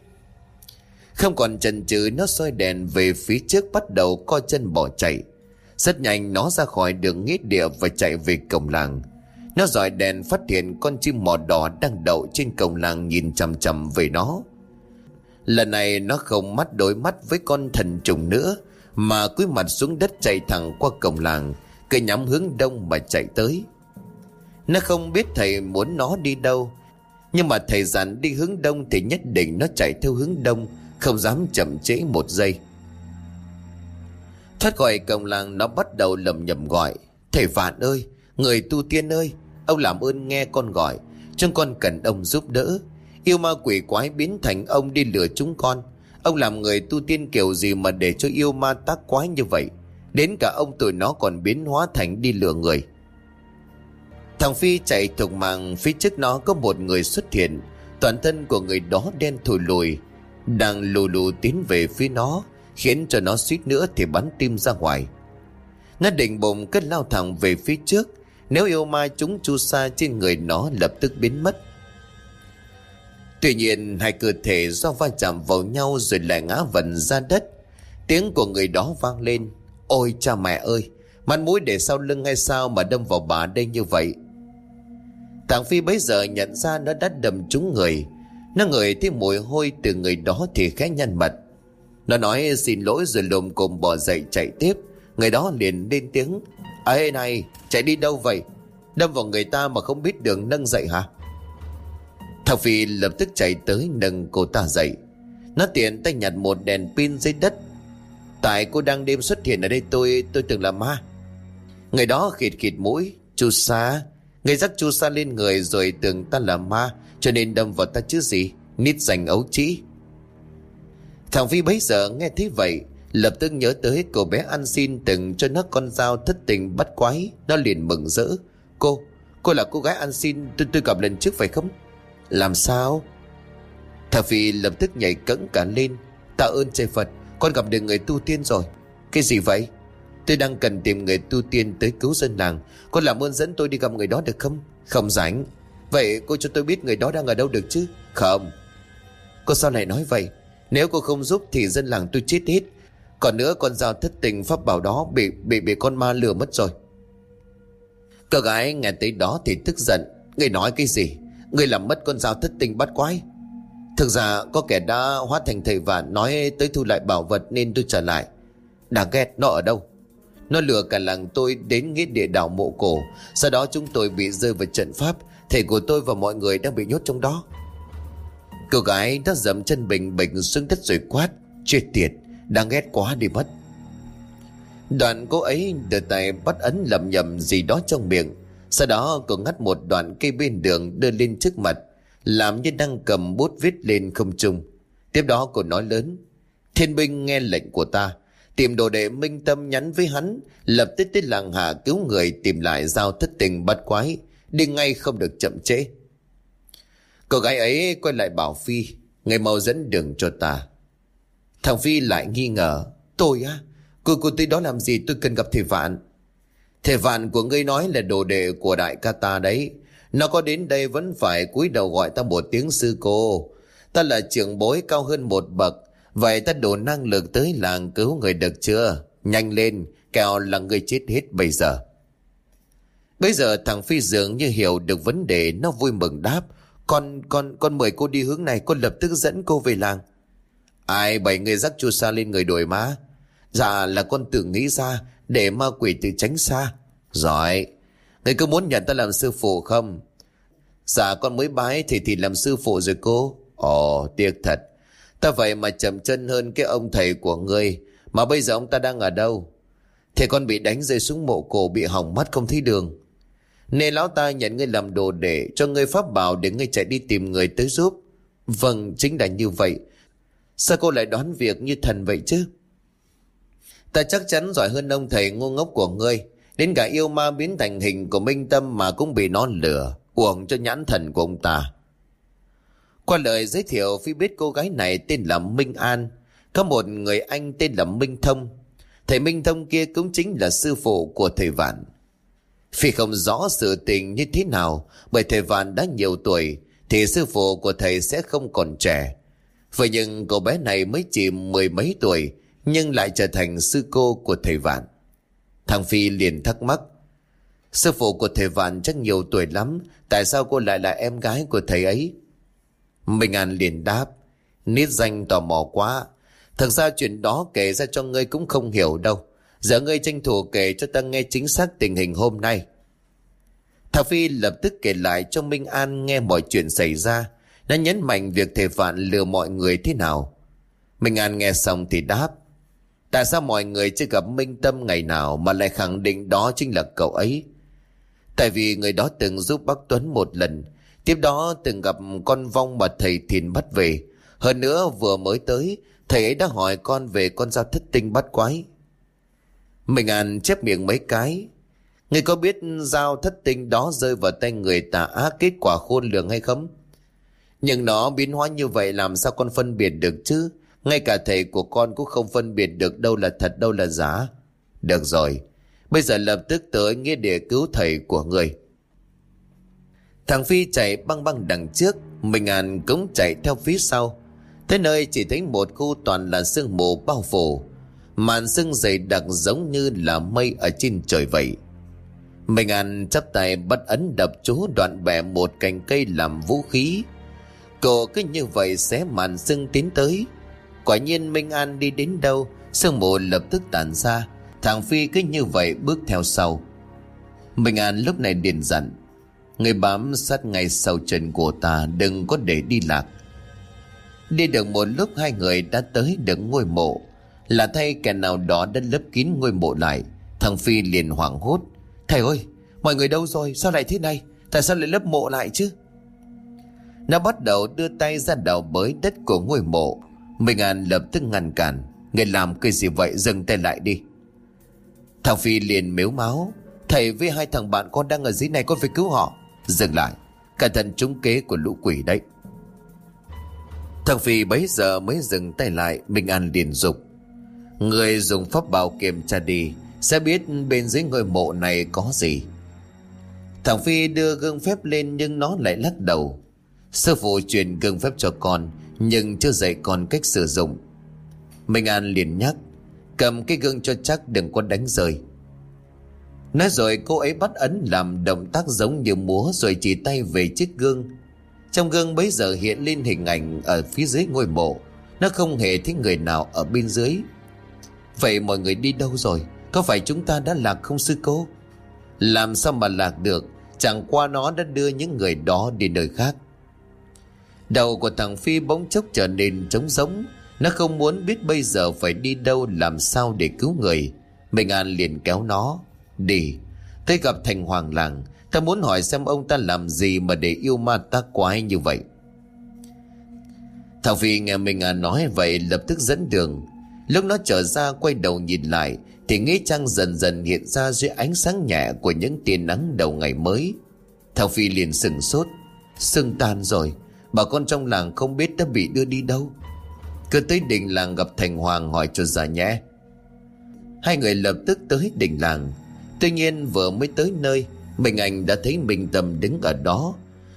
Không còn chần chừ, nó soi đèn về phía trước bắt đầu co chân bỏ chạy. Rất nhanh, nó ra khỏi đường nghĩa địa và chạy về cổng làng. Nó dọi đèn phát hiện con chim mò đỏ đang đậu trên cổng làng nhìn chằm chằm về nó. Lần này, nó không mắt đối mắt với con thần trùng nữa, Mà cúi mặt xuống đất chạy thẳng qua cổng làng Cứ nhắm hướng đông mà chạy tới. Nó không biết thầy muốn nó đi đâu, Nhưng mà thầy dặn đi hướng đông Thì nhất định nó chạy theo hướng đông không dám chậm trễ một giây. Thoát khỏi cổng làng nó bắt đầu lầm nhầm gọi. Thầy Vạn ơi, Người tu tiên ơi, Ông làm ơn nghe con gọi. Chúng con cần ông giúp đỡ. Yêu ma quỷ quái biến thành ông đi lừa chúng con. Ông làm người tu tiên kiểu gì mà để cho yêu ma tác quái như vậy? Đến cả ông tụi nó còn biến hóa thành đi lừa người. Thằng Phi chạy thục mạng, phía trước nó có một người xuất hiện. Toàn thân của người đó đen thùi lùi. Đang lù lù tiến về phía nó Khiến cho nó suýt nữa thì bắn tim ra ngoài Nó định bụng cất lao thẳng về phía trước Nếu yêu ma chúng chu sa trên người nó lập tức biến mất Tuy nhiên hai cơ thể do va chạm vào nhau rồi lại ngã vần ra đất. Tiếng của người đó vang lên. Ôi cha mẹ ơi, mặt mũi để sau lưng hay sao mà đâm vào bà đây như vậy? Thằng Phi bấy giờ nhận ra nó đã đâm trúng người. Nó ngửi thấy mùi hôi từ người đó thì khẽ nhăn mặt. Nó nói xin lỗi rồi lùm cồm bỏ dậy chạy tiếp. Người đó liền lên tiếng. Ê này, chạy đi đâu vậy? Đâm vào người ta mà không biết đường nâng dậy hả? Thằng Phi lập tức chạy tới nâng cô ta dậy Nó tiện tay nhặt một đèn pin dưới đất Tại cô đang đêm xuất hiện ở đây tôi tôi từng là ma Người đó khịt khịt mũi Chu sa Người dắt chu sa lên người rồi tưởng ta là ma cho nên đâm vào ta chứ gì? Nít dành ấu trĩ. Thằng Phi bấy giờ nghe thấy vậy Lập tức nhớ tới cô bé ăn xin từng cho nó con dao thất tình bắt quái. Nó liền mừng rỡ. Cô, cô là cô gái ăn xin tôi, tôi gặp lần trước phải không? Làm sao? Thằng Phi lập tức nhảy cẫng cả lên. Tạ ơn trời Phật Con gặp được người tu tiên rồi. Cái gì vậy? Tôi đang cần tìm người tu tiên tới cứu dân làng. Con làm ơn dẫn tôi đi gặp người đó được không? Không rảnh. Vậy cô cho tôi biết người đó đang ở đâu được chứ? Không. Cô sao lại nói vậy, Nếu cô không giúp thì dân làng tôi chết hết. Còn nữa con dao thất tình pháp bảo đó Bị bị bị con ma lừa mất rồi. Cô gái nghe tới đó thì tức giận. Người nói cái gì? Người làm mất con dao thất tình bắt quái. Thực ra có kẻ đã hóa thành thầy và nói tới thu lại bảo vật nên tôi trở lại. Đáng ghét nó ở đâu? Nó lừa cả làng tôi đến nghĩa địa đảo mộ cổ. Sau đó chúng tôi bị rơi vào trận pháp. Thầy của tôi và mọi người đang bị nhốt trong đó. Cô gái đã dầm chân bình bình xuống đất rồi quát, Chết tiệt, Đáng ghét quá đi mất. Đoạn cô ấy đưa tay bắt ấn lầm nhầm gì đó trong miệng. Sau đó, cô ngắt một đoạn cây bên đường đưa lên trước mặt, Làm như đang cầm bút viết lên không trung. Tiếp đó cô nói lớn, Thiên binh nghe lệnh của ta, Tìm đồ đệ minh tâm nhắn với hắn, Lập tức tới làng hạ cứu người Tìm lại giao thất tình bắt quái. Đi ngay không được chậm trễ Cô gái ấy quay lại bảo Phi Người mau dẫn đường cho ta Thằng Phi lại nghi ngờ Tôi á Cô cô tới đó làm gì tôi cần gặp thầy Vạn Thể vạn của ngươi nói là đồ đệ của đại ca ta đấy. Nó có đến đây vẫn phải cúi đầu gọi ta một tiếng sư cô. Ta là trưởng bối cao hơn một bậc. Vậy ta đủ năng lực tới làng cứu người được chưa? Nhanh lên, kẻo là người chết hết bây giờ. Bây giờ thằng Phi dường như hiểu được vấn đề nó vui mừng đáp. Con, con, con mời cô đi hướng này, con lập tức dẫn cô về làng. Ai bảy người dắt chu sa lên người đổi má? Dạ là con tự nghĩ ra Để ma quỷ tự tránh xa Giỏi Người có muốn nhận ta làm sư phụ không Dạ con mới bái thì thì làm sư phụ rồi cô Ồ tiếc thật Ta vậy mà chậm chân hơn cái ông thầy của ngươi Mà bây giờ ông ta đang ở đâu Thì con bị đánh rơi xuống mộ cổ Bị hỏng mắt không thấy đường nên lão ta nhận ngươi làm đồ để Cho ngươi pháp bảo để ngươi chạy đi tìm người tới giúp. Vâng chính là như vậy. Sao cô lại đoán việc như thần vậy chứ? Ta chắc chắn giỏi hơn ông thầy ngu ngốc của ngươi. Đến cả yêu ma biến thành hình của Minh Tâm Mà cũng bị nó lừa, Uổng cho nhãn thần của ông ta. Qua lời giới thiệu, Phi biết cô gái này tên là Minh An. Có một người anh tên là Minh Thông. Thầy Minh Thông kia cũng chính là sư phụ của thầy Vạn. Phi không rõ sự tình như thế nào, Bởi thầy Vạn đã nhiều tuổi, Thì sư phụ của thầy sẽ không còn trẻ. Vậy nhưng cậu bé này mới chỉ mười mấy tuổi, Nhưng lại trở thành sư cô của thầy Vạn. Thằng Phi liền thắc mắc, Sư phụ của thầy Vạn chắc nhiều tuổi lắm, Tại sao cô lại là em gái của thầy ấy? Minh An liền đáp, Nít danh tò mò quá. Thật ra chuyện đó kể ra cho ngươi cũng không hiểu đâu. Giờ ngươi tranh thủ kể cho ta nghe chính xác tình hình hôm nay. Thảo Phi lập tức kể lại cho Minh An nghe mọi chuyện xảy ra Nó nhấn mạnh việc thể phản lừa mọi người thế nào. Minh An nghe xong thì đáp, Tại sao mọi người chưa gặp Minh Tâm ngày nào Mà lại khẳng định đó chính là cậu ấy? Tại vì người đó từng giúp bác Tuấn một lần, Tiếp đó từng gặp con vong mà thầy Thìn bắt về. Hơn nữa vừa mới tới, Thầy ấy đã hỏi con về con dao thất tinh bắt quái. Mình ăn chép miệng mấy cái Người có biết dao thất tinh đó rơi vào tay người tà ác kết quả khôn lường hay không? Nhưng nó biến hóa như vậy làm sao con phân biệt được chứ? Ngay cả thầy của con cũng không phân biệt được đâu là thật đâu là giả. Được rồi, bây giờ lập tức tới nghĩa địa cứu thầy của người. Thằng Phi chạy băng băng đằng trước, mình An cũng chạy theo phía sau. Thế nơi chỉ thấy một khu toàn là sương mù bao phủ. Màn sương dày đặc giống như là mây ở trên trời vậy. Mình An chắp tay bắt ấn đập chú đoạn bẻ một cành cây làm vũ khí. Cổ cứ như vậy xé màn sương tiến tới. Quả nhiên Minh An đi đến đâu, Sương mù lập tức tản ra Thằng Phi cứ như vậy bước theo sau Minh An lúc này điền dặn Người bám sát ngay sau chân của ta, Đừng có để đi lạc Đi được một lúc hai người đã tới được ngôi mộ là thay kẻ nào đó đã lấp kín ngôi mộ lại, Thằng Phi liền hoảng hốt. Thầy ơi, mọi người đâu rồi? Sao lại thế này? Tại sao lại lấp mộ lại chứ? Nó bắt đầu đưa tay ra đào bới đất của ngôi mộ. Minh An lập tức ngăn cản. Người làm cái gì vậy? Dừng tay lại đi. Thằng Phi liền mếu máu. Thầy với hai thằng bạn con đang ở dưới này Con phải cứu họ. Dừng lại. Cẩn thận trúng kế của lũ quỷ đấy. Thằng Phi bấy giờ mới dừng tay lại. Minh An liền dục. Người dùng pháp bảo kiểm tra đi, Sẽ biết bên dưới ngôi mộ này có gì. Thằng Phi đưa gương phép lên Nhưng nó lại lắc đầu. Sư phụ truyền gương phép cho con, nhưng chưa dạy con cách sử dụng. Minh An liền nhắc, Cầm cái gương cho chắc đừng có đánh rơi. Nói rồi cô ấy bắt ấn làm động tác giống như múa Rồi chỉ tay về chiếc gương. Trong gương bấy giờ hiện lên hình ảnh Ở phía dưới ngôi mộ. Nó không hề thấy người nào ở bên dưới. Vậy mọi người đi đâu rồi? Có phải chúng ta đã lạc không sư cô? Làm sao mà lạc được? Chẳng qua nó đã đưa những người đó đi nơi khác. Đầu của thằng Phi bỗng chốc trở nên trống rỗng. Nó không muốn biết bây giờ phải đi đâu, làm sao để cứu người. Minh An liền kéo nó. Đi. Tới gặp thành hoàng làng, Ta muốn hỏi xem ông ta làm gì mà để yêu ma ta quái như vậy. Thằng Phi nghe Minh An nói vậy, lập tức dẫn đường. Lúc nó trở ra, quay đầu nhìn lại, Thì nghĩa trăng dần dần hiện ra dưới ánh sáng nhẹ của những tia nắng đầu ngày mới. Thảo Phi liền sừng sốt. Sưng tan rồi, Bà con trong làng không biết đã bị đưa đi đâu. Cứ tới đình làng gặp Thành Hoàng hỏi cho già nhé. Hai người lập tức tới đỉnh làng. Tuy nhiên vừa mới tới nơi Mình Anh đã thấy minh Tâm đứng ở đó.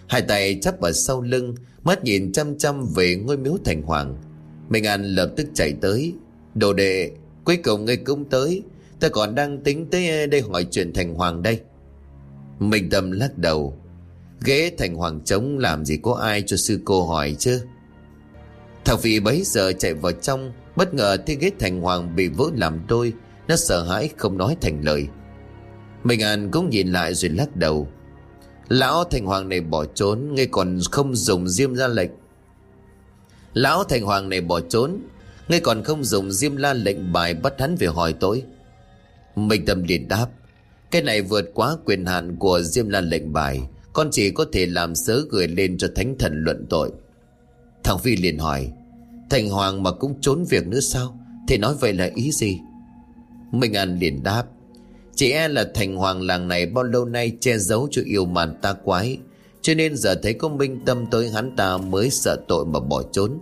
Hai tay chắp ở sau lưng, Mắt nhìn chăm chăm về ngôi miếu Thành Hoàng. Mình Anh lập tức chạy tới. Đồ đệ, Cuối cùng ngươi cũng tới. Ta còn đang tính tới đây hỏi chuyện Thành Hoàng đây. Mình Tâm lắc đầu. Ghế thành hoàng trống, làm gì có ai cho sư cô hỏi chứ? Thằng Phi bấy giờ chạy vào trong, Bất ngờ thấy ghế thành hoàng bị vỡ làm đôi. Nó sợ hãi không nói thành lời. Minh An cũng nhìn lại rồi lắc đầu. Lão thành hoàng này bỏ trốn Ngay còn không dùng diêm ra lệnh. Lão thành hoàng này bỏ trốn ngay còn không dùng diêm la lệnh bài Bắt hắn về hỏi tội. Minh Tâm liền đáp, Cái này vượt quá quyền hạn của diêm la lệnh bài. Con chỉ có thể làm sớ gửi lên cho thánh thần luận tội. Thằng Phi liền hỏi, Thành Hoàng mà cũng trốn việc nữa sao? Thì nói vậy là ý gì? Minh An liền đáp, Chỉ e là Thành Hoàng làng này bao lâu nay che giấu cho yêu màn ta quái. Cho nên giờ thấy có minh tâm tới hắn ta mới sợ tội mà bỏ trốn.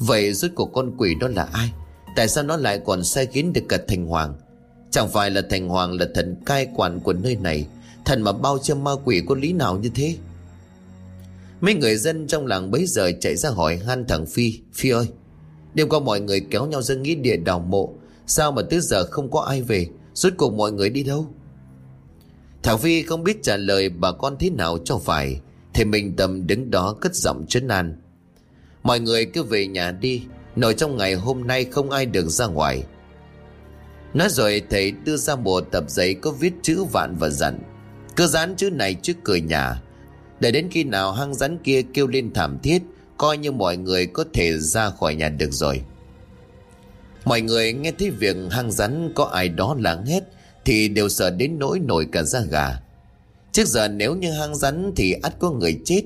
Vậy rốt cuộc con quỷ đó là ai? Tại sao nó lại còn sai khiến được cả Thành Hoàng? Chẳng phải là Thành Hoàng là thần cai quản của nơi này, Thần mà bao che ma quỷ có lý nào như thế? Mấy người dân trong làng bấy giờ chạy ra hỏi han thằng Phi Phi ơi, Đêm qua mọi người kéo nhau ra nghĩ địa đào mộ, Sao mà tới giờ không có ai về? Rốt cuộc mọi người đi đâu? Thằng Phi không biết trả lời bà con thế nào cho phải, Thì mình tầm đứng đó cất giọng chấn an. Mọi người cứ về nhà đi Nội trong ngày hôm nay không ai được ra ngoài. Nói rồi thầy đưa ra một tập giấy có viết chữ vạn và dặn, Cứ dán chữ này trước cửa nhà, để đến khi nào hang rắn kia kêu lên thảm thiết, Coi như mọi người có thể ra khỏi nhà được rồi. Mọi người nghe thấy việc hang rắn có ai đó lắng hết Thì đều sợ đến nỗi nổi cả da gà. Trước giờ nếu như hang rắn thì ắt có người chết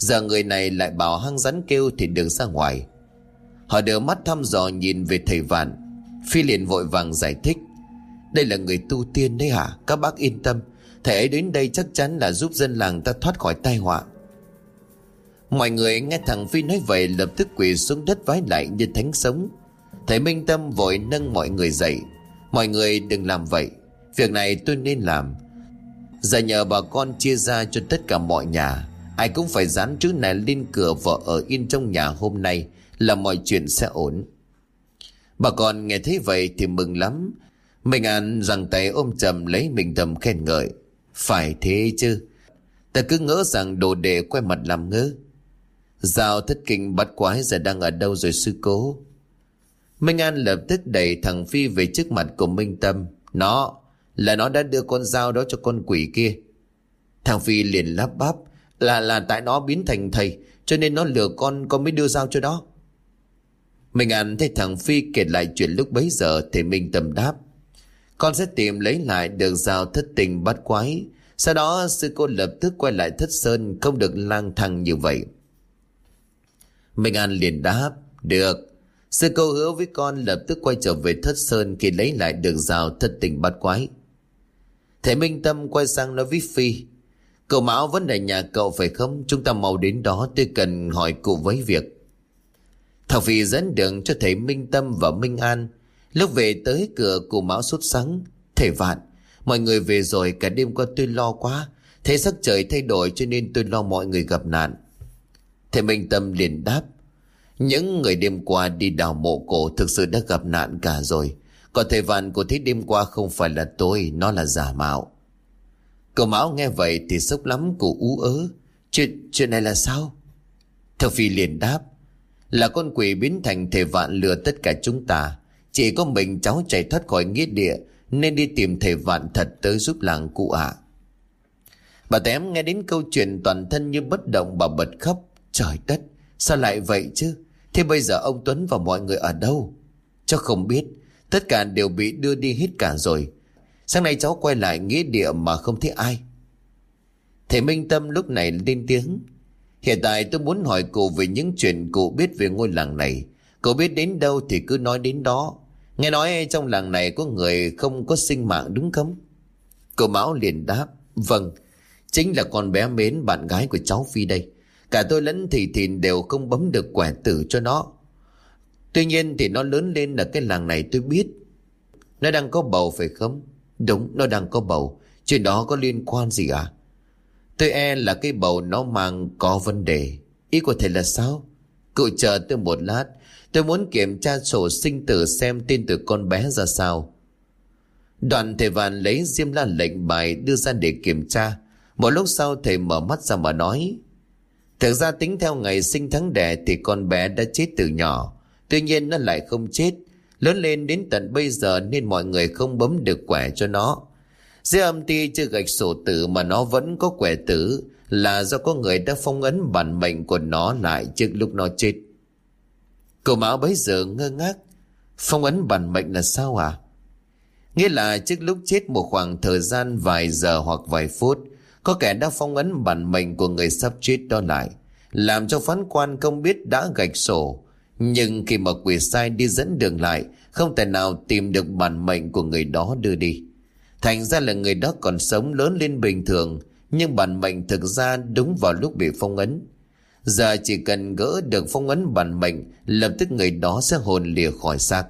Giờ người này lại bảo hang rắn kêu thì đừng ra ngoài. Họ đều mắt thăm dò nhìn về thầy Vạn. Phi liền vội vàng giải thích. Đây là người tu tiên đấy hả? Các bác yên tâm. Thầy ấy đến đây chắc chắn là giúp dân làng ta thoát khỏi tai họa. Mọi người nghe thằng Phi nói vậy lập tức quỳ xuống đất vái lại như thánh sống. Thầy Minh Tâm vội nâng mọi người dậy. Mọi người đừng làm vậy. Việc này tôi nên làm. Giờ nhờ bà con chia ra cho tất cả mọi nhà. Ai cũng phải dán chữ này lên cửa vợ ở yên trong nhà hôm nay Là mọi chuyện sẽ ổn. Bà con nghe thấy vậy thì mừng lắm. Mình An rằng tay ôm chầm lấy mình Tâm khen ngợi. Phải thế chứ. Ta cứ ngỡ rằng đồ đệ quay mặt làm ngơ. Giao thất kinh bắt quái giờ đang ở đâu rồi sư cố Minh An lập tức đẩy thằng Phi về trước mặt của Minh Tâm. Nó, Là nó đã đưa con dao đó cho con quỷ kia. Thằng Phi liền lắp bắp. Là là tại nó biến thành thầy, Cho nên nó lừa con Con mới đưa dao cho đó Minh An thấy thằng Phi kể lại chuyện lúc bấy giờ Thì Minh Tâm đáp, con sẽ tìm lấy lại được giao thất tình bắt quái. Sau đó sư cô lập tức quay lại thất sơn, Không được lang thang như vậy. Minh An liền đáp, Được. Sư cô hứa với con lập tức quay trở về thất sơn Khi lấy lại được rào thất tình bắt quái. Thầy Minh Tâm quay sang nói với Phi Cậu Mão vẫn ở nhà cậu phải không? Chúng ta mau đến đó, tôi cần hỏi cụ với việc. Thảo Phi dẫn đường cho thầy Minh Tâm và Minh An. Lúc về tới cửa, cụ Mão sốt sắng. Thầy vạn, Mọi người về rồi, cả đêm qua tôi lo quá. Thế sắc trời thay đổi cho nên tôi lo mọi người gặp nạn. Thầy Minh Tâm liền đáp. Những người đêm qua đi đào mộ cổ Thực sự đã gặp nạn cả rồi. Còn thầy vạn của thấy đêm qua không phải là tôi, Nó là giả mạo. Cậu Mão nghe vậy thì sốc lắm Cụ ú ớ. Chuyện chuyện này là sao? Thầy Phi liền đáp, Là con quỷ biến thành thể vạn lừa tất cả chúng ta. Chỉ có mình cháu chạy thoát khỏi nghĩa địa, Nên đi tìm thể vạn thật tới giúp làng cụ ạ. Bà tém nghe đến câu chuyện toàn thân như bất động bà bật khóc. Trời đất, Sao lại vậy chứ? Thế bây giờ ông Tuấn và mọi người ở đâu? Cháu không biết. Tất cả đều bị đưa đi hết cả rồi. Sáng nay cháu quay lại nghĩa địa mà không thấy ai. Thầy Minh Tâm lúc này lên tiếng. Hiện tại tôi muốn hỏi cụ về những chuyện cụ biết về ngôi làng này. Cậu biết đến đâu thì cứ nói đến đó. Nghe nói trong làng này có người không có sinh mạng đúng không? Cậu Mão liền đáp Vâng Chính là con bé mến bạn gái của cháu Phi đây. Cả tôi lẫn thì thìn đều không bấm được quẻ tử cho nó. Tuy nhiên thì nó lớn lên ở cái làng này tôi biết. Nó đang có bầu phải không? Đúng, nó đang có bầu Chuyện đó có liên quan gì à? Tôi e là cái bầu nó mang có vấn đề Ý của thầy là sao? Cậu chờ tôi một lát Tôi muốn kiểm tra sổ sinh tử xem tên từ con bé ra sao. Đoàn thầy vạn lấy diêm la lệnh bài đưa ra để kiểm tra. Một lúc sau thầy mở mắt ra mà nói. Thực ra tính theo ngày sinh tháng đẻ thì con bé đã chết từ nhỏ. Tuy nhiên nó lại không chết Lớn lên đến tận bây giờ Nên mọi người không bấm được quẻ cho nó. Dưới âm ti chưa gạch sổ tử Mà nó vẫn có quẻ tử, Là do có người đã phong ấn bản mệnh của nó lại Trước lúc nó chết. Cậu Mão bấy giờ ngơ ngác, Phong ấn bản mệnh là sao à? Nghĩa là trước lúc chết một khoảng thời gian vài giờ hoặc vài phút, Có kẻ đã phong ấn bản mệnh của người sắp chết đó lại, Làm cho phán quan không biết đã gạch sổ nhưng khi mà quỷ sai đi dẫn đường lại Không thể nào tìm được bản mệnh của người đó đưa đi Thành ra là người đó còn sống lớn lên bình thường Nhưng bản mệnh thực ra đúng vào lúc bị phong ấn Giờ chỉ cần gỡ được phong ấn bản mệnh Lập tức người đó sẽ hồn lìa khỏi xác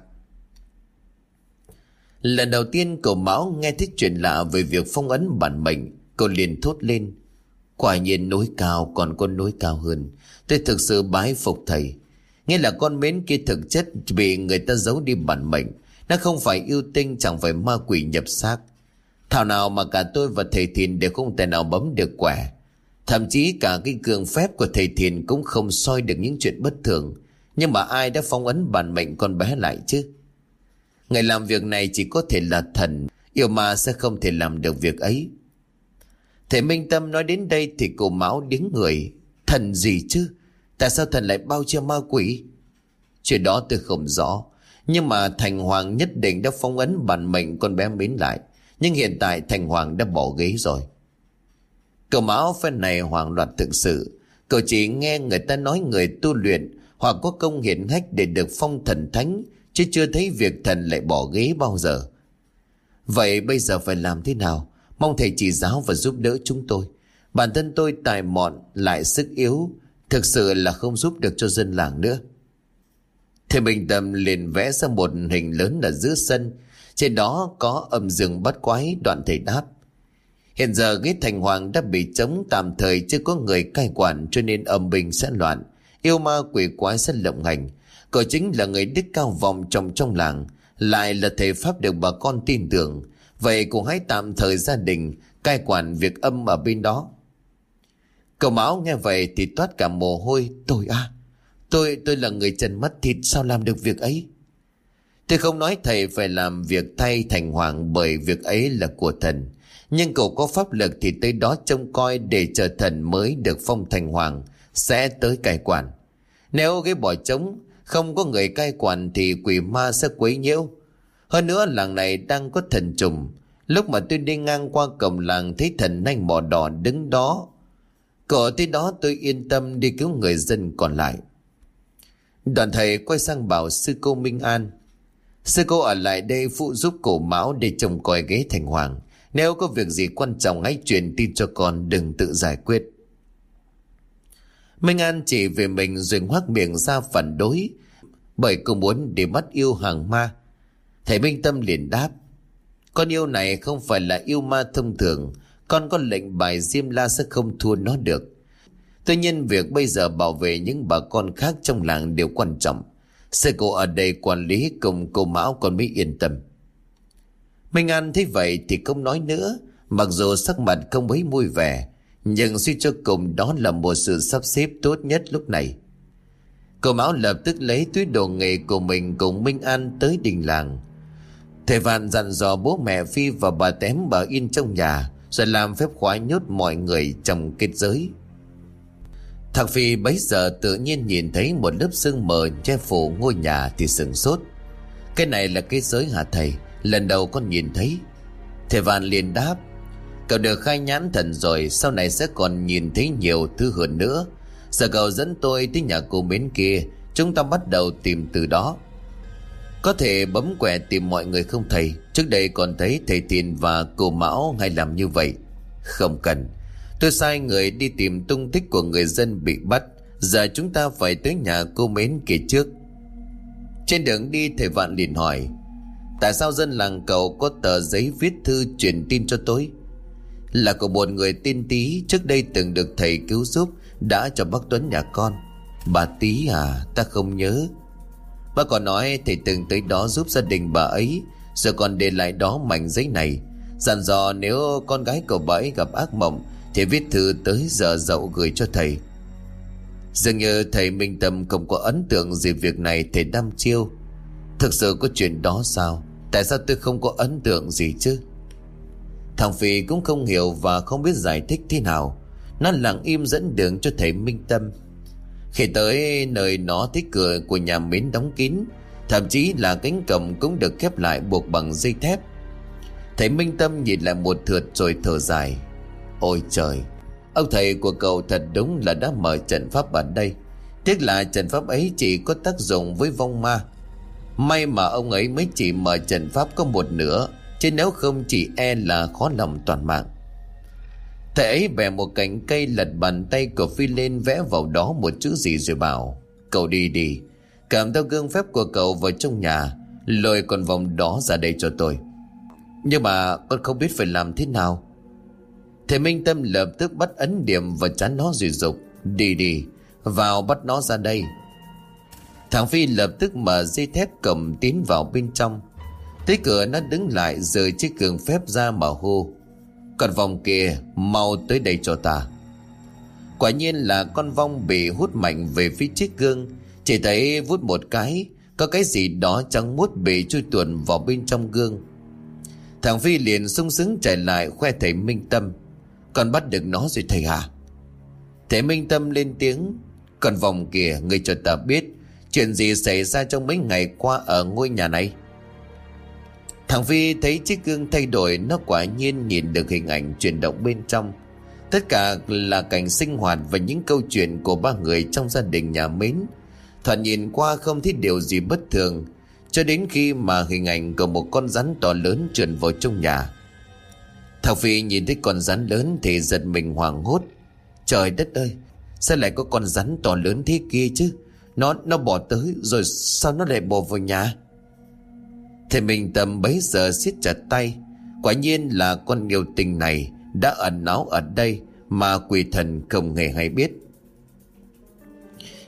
Lần đầu tiên cậu Mão nghe thấy chuyện lạ về việc phong ấn bản mệnh, cậu liền thốt lên. Quả nhiên núi cao còn có núi cao hơn. Tôi thực sự bái phục thầy. Nghĩa là con mến kia thực chất bị người ta giấu đi bản mệnh. Nó không phải yêu tinh chẳng phải ma quỷ nhập xác. Thảo nào mà cả tôi và thầy Thiền đều không thể nào bấm được quẻ. Thậm chí cả cái cường phép của thầy Thiền cũng không soi được những chuyện bất thường. Nhưng mà ai đã phong ấn bản mệnh con bé lại chứ? Người làm việc này chỉ có thể là thần, yêu ma sẽ không thể làm được việc ấy. Thầy Minh Tâm nói đến đây thì cô máu điếng người. Thần gì chứ? Tại sao thần lại bao che ma quỷ? Chuyện đó tôi không rõ. Nhưng mà Thành Hoàng nhất định đã phong ấn bản mệnh con bé mến lại. Nhưng hiện tại Thành Hoàng đã bỏ ghế rồi. Cậu máu phen này hoàng loạn thực sự. Cậu chỉ nghe người ta nói người tu luyện hoặc có công hiển hách để được phong thần thánh, Chứ chưa thấy việc thần lại bỏ ghế bao giờ Vậy bây giờ phải làm thế nào Mong thầy chỉ giáo và giúp đỡ chúng tôi Bản thân tôi tài mọn, lại sức yếu Thực sự là không giúp được cho dân làng nữa. Thầy Bình Tâm liền vẽ ra một hình lớn ở giữa sân. Trên đó có âm dương bắt quái đoạn thầy đáp. Hiện giờ ghế thành hoàng đã bị chống tạm thời, chưa có người cai quản, cho nên âm bình sẽ loạn. Yêu ma quỷ quái sẽ lộng hành. Cậu chính là người đức cao vọng trong trong làng, Lại là thầy Pháp được bà con tin tưởng. Vậy cũng hãy tạm thời gia đình, Cai quản việc âm ở bên đó. Cậu Mão nghe vậy thì toát cả mồ hôi Tôi à Tôi tôi là người trần mắt thịt, Sao làm được việc ấy Tôi không nói thầy phải làm việc thay thành hoàng Bởi việc ấy là của thần Nhưng cậu có pháp lực thì tới đó trông coi Để chờ thần mới được phong thành hoàng, Sẽ tới cai quản Nếu cái bỏ trống, không có người cai quản thì quỷ ma sẽ quấy nhiễu. Hơn nữa, làng này đang có thần trùng. Lúc mà tôi đi ngang qua cổng làng, thấy thần nanh mỏ đỏ đứng đó. Cỡ tới đó tôi yên tâm đi cứu người dân còn lại. Đoàn thầy quay sang bảo sư cô Minh An. Sư cô ở lại đây phụ giúp cổ mão để trông coi ghế thành hoàng. Nếu có việc gì quan trọng hãy truyền tin cho con, đừng tự giải quyết. Minh An chỉ về mình rồi hoác miệng ra phản đối, bởi cô muốn để bắt yêu hàng ma. Thầy Minh Tâm liền đáp. Con yêu này không phải là yêu ma thông thường. Con có lệnh bài Diêm La sẽ không thua nó được. Tuy nhiên, việc bây giờ bảo vệ những bà con khác trong làng đều quan trọng. Sư cô ở đây quản lý cùng cô Mão còn mới yên tâm. Minh An thấy vậy thì không nói nữa. Mặc dù sắc mặt không mấy vui vẻ. Nhưng suy cho cùng đó là một sự sắp xếp tốt nhất lúc này. Cô Mão lập tức lấy túi đồ nghề của mình cùng Minh An tới đình làng. Thầy Vạn dặn dò bố mẹ Phi và bà Tém bà in trong nhà rồi làm phép khóa nhốt mọi người trong kết giới. Thằng Phi bấy giờ tự nhiên nhìn thấy một lớp sương mờ che phủ ngôi nhà thì sừng sốt. Cái này là kết giới hả thầy? Lần đầu con nhìn thấy. Thầy Văn liền đáp. Cậu được khai nhãn thần rồi, sau này sẽ còn nhìn thấy nhiều thứ hơn nữa. Giờ cậu dẫn tôi tới nhà cô mến kia, Chúng ta bắt đầu tìm từ đó có thể bấm quẹ tìm mọi người không thầy? Trước đây còn thấy thầy Tiền và cô Mão hay làm như vậy. Không cần. Tôi sai người đi tìm tung tích của người dân bị bắt. Giờ chúng ta phải tới nhà cô mến kể trước. Trên đường đi, thầy Vạn liền hỏi, Tại sao dân làng cầu có tờ giấy viết thư truyền tin cho tôi? Là của một người tin tí, Trước đây từng được thầy cứu giúp, đã cho bác Tuấn nhà con. Bà tí à ta không nhớ bà còn nói thầy từng tới đó giúp gia đình bà ấy Rồi còn để lại đó mảnh giấy này. Dặn dò nếu con gái cậu bà ấy gặp ác mộng, Thì viết thư tới giờ dậu gửi cho thầy. Dường như thầy Minh Tâm không có ấn tượng gì việc này thầy đăm chiêu. Thực sự có chuyện đó sao? Tại sao tôi không có ấn tượng gì chứ? Thằng Phi cũng không hiểu và không biết giải thích thế nào. Nó lặng im dẫn đường cho thầy Minh Tâm. Khi tới nơi nó thấy cửa của nhà mến đóng kín, Thậm chí là cánh cổng cũng được khép lại buộc bằng dây thép. Thầy Minh Tâm nhìn lại một thượt rồi thở dài. Ôi trời, Ông thầy của cậu thật đúng là đã mở trận pháp ở đây. Tiếc là trận pháp ấy chỉ có tác dụng với vong ma. May mà ông ấy mới chỉ mở trận pháp có một nửa, Chứ nếu không chỉ e là khó lòng toàn mạng. Thầy ấy bẻ một cành cây lật bàn tay của Phi lên vẽ vào đó một chữ gì rồi bảo, Cậu đi đi cảm theo gương phép của cậu vào trong nhà, Lôi con vòng đó ra đây cho tôi. Nhưng mà con không biết phải làm thế nào. Thầy Minh Tâm lập tức bắt ấn điểm và chán nó rồi dục, Đi đi, Vào bắt nó ra đây. Thằng Phi lập tức mở dây thép cầm tiến vào bên trong. Tới cửa nó đứng lại rời chiếc cường phép ra mà hô còn vòng kia mau tới đây cho ta. Quả nhiên là con vong bị hút mạnh về phía chiếc gương, Chỉ thấy vút một cái, Có cái gì đó trắng mút bị chui tuồn vào bên trong gương. Thằng Phi liền sung sướng chạy lại khoe thầy Minh Tâm. Con bắt được nó rồi thầy hả Thầy Minh Tâm lên tiếng Còn vòng kìa người cho ta biết Chuyện gì xảy ra trong mấy ngày qua ở ngôi nhà này? Thằng Vi thấy chiếc gương thay đổi, Nó quả nhiên nhìn được hình ảnh chuyển động bên trong. Tất cả là cảnh sinh hoạt Và những câu chuyện của ba người trong gia đình nhà mến. Thoạt nhìn qua không thấy điều gì bất thường, Cho đến khi mà hình ảnh của một con rắn to lớn trườn vào trong nhà. Thằng Phi nhìn thấy con rắn lớn thì giật mình hoảng hốt. Trời đất ơi, Sao lại có con rắn to lớn thế kia chứ? Nó nó bỏ tới, rồi sao nó lại bỏ vào nhà? Thì mình tầm bấy giờ siết chặt tay. Quả nhiên là con yêu tình này Đã ẩn náu ở đây Mà quỷ thần không hề hay biết.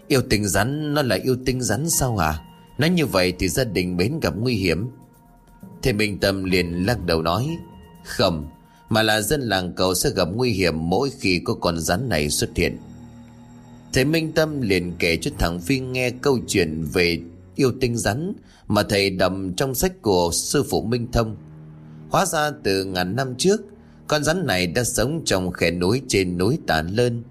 Yêu tình rắn, Nó là yêu tinh rắn sao hả? Nói như vậy thì gia đình bến gặp nguy hiểm. Thì Minh Tâm liền lắc đầu nói, Không, Mà là dân làng cầu sẽ gặp nguy hiểm Mỗi khi có con rắn này xuất hiện. Thầy Minh Tâm liền kể cho thằng Phi nghe câu chuyện về yêu tinh rắn mà thầy đầm trong sách của sư phụ Minh Thông. Hóa ra từ ngàn năm trước, con rắn này đã sống trong khe núi trên núi Tản Lơn.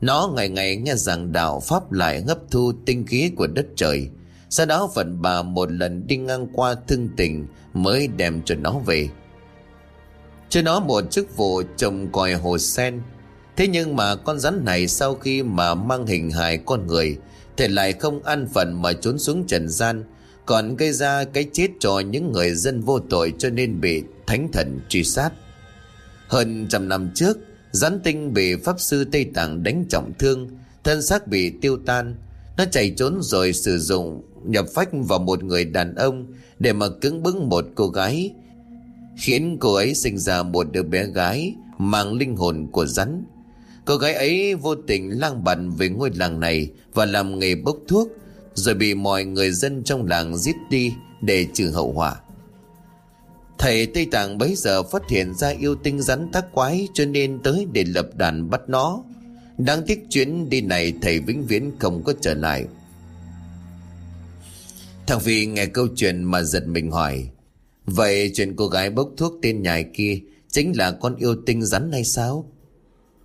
Nó ngày ngày nghe rằng đạo Pháp lại hấp thu tinh khí của đất trời. Sau đó vận bà một lần đi ngang qua thương tình mới đem cho nó về. Cho nó một chức vụ trồng còi hồ sen. Thế nhưng mà con rắn này sau khi mà mang hình hài con người thì lại không ăn phần mà trốn xuống trần gian còn gây ra cái chết cho những người dân vô tội cho nên bị thánh thần truy sát. Hơn trăm năm trước, Gián tinh bị Pháp Sư Tây Tạng đánh trọng thương, thân xác bị tiêu tan. Nó chạy trốn rồi sử dụng nhập phách vào một người đàn ông để mà cứng bứng một cô gái, khiến cô ấy sinh ra một đứa bé gái mang linh hồn của rắn. Cô gái ấy vô tình lang bận về ngôi làng này và làm nghề bốc thuốc, rồi bị mọi người dân trong làng giết đi để trừ hậu họa. Thầy Tây Tạng bấy giờ phát hiện ra yêu tinh rắn tác quái cho nên tới để lập đàn bắt nó. Đáng tiếc chuyến đi này thầy vĩnh viễn không có trở lại. Thằng Phi nghe câu chuyện mà giật mình hỏi. Vậy chuyện cô gái bốc thuốc tên nhài kia chính là con yêu tinh rắn hay sao?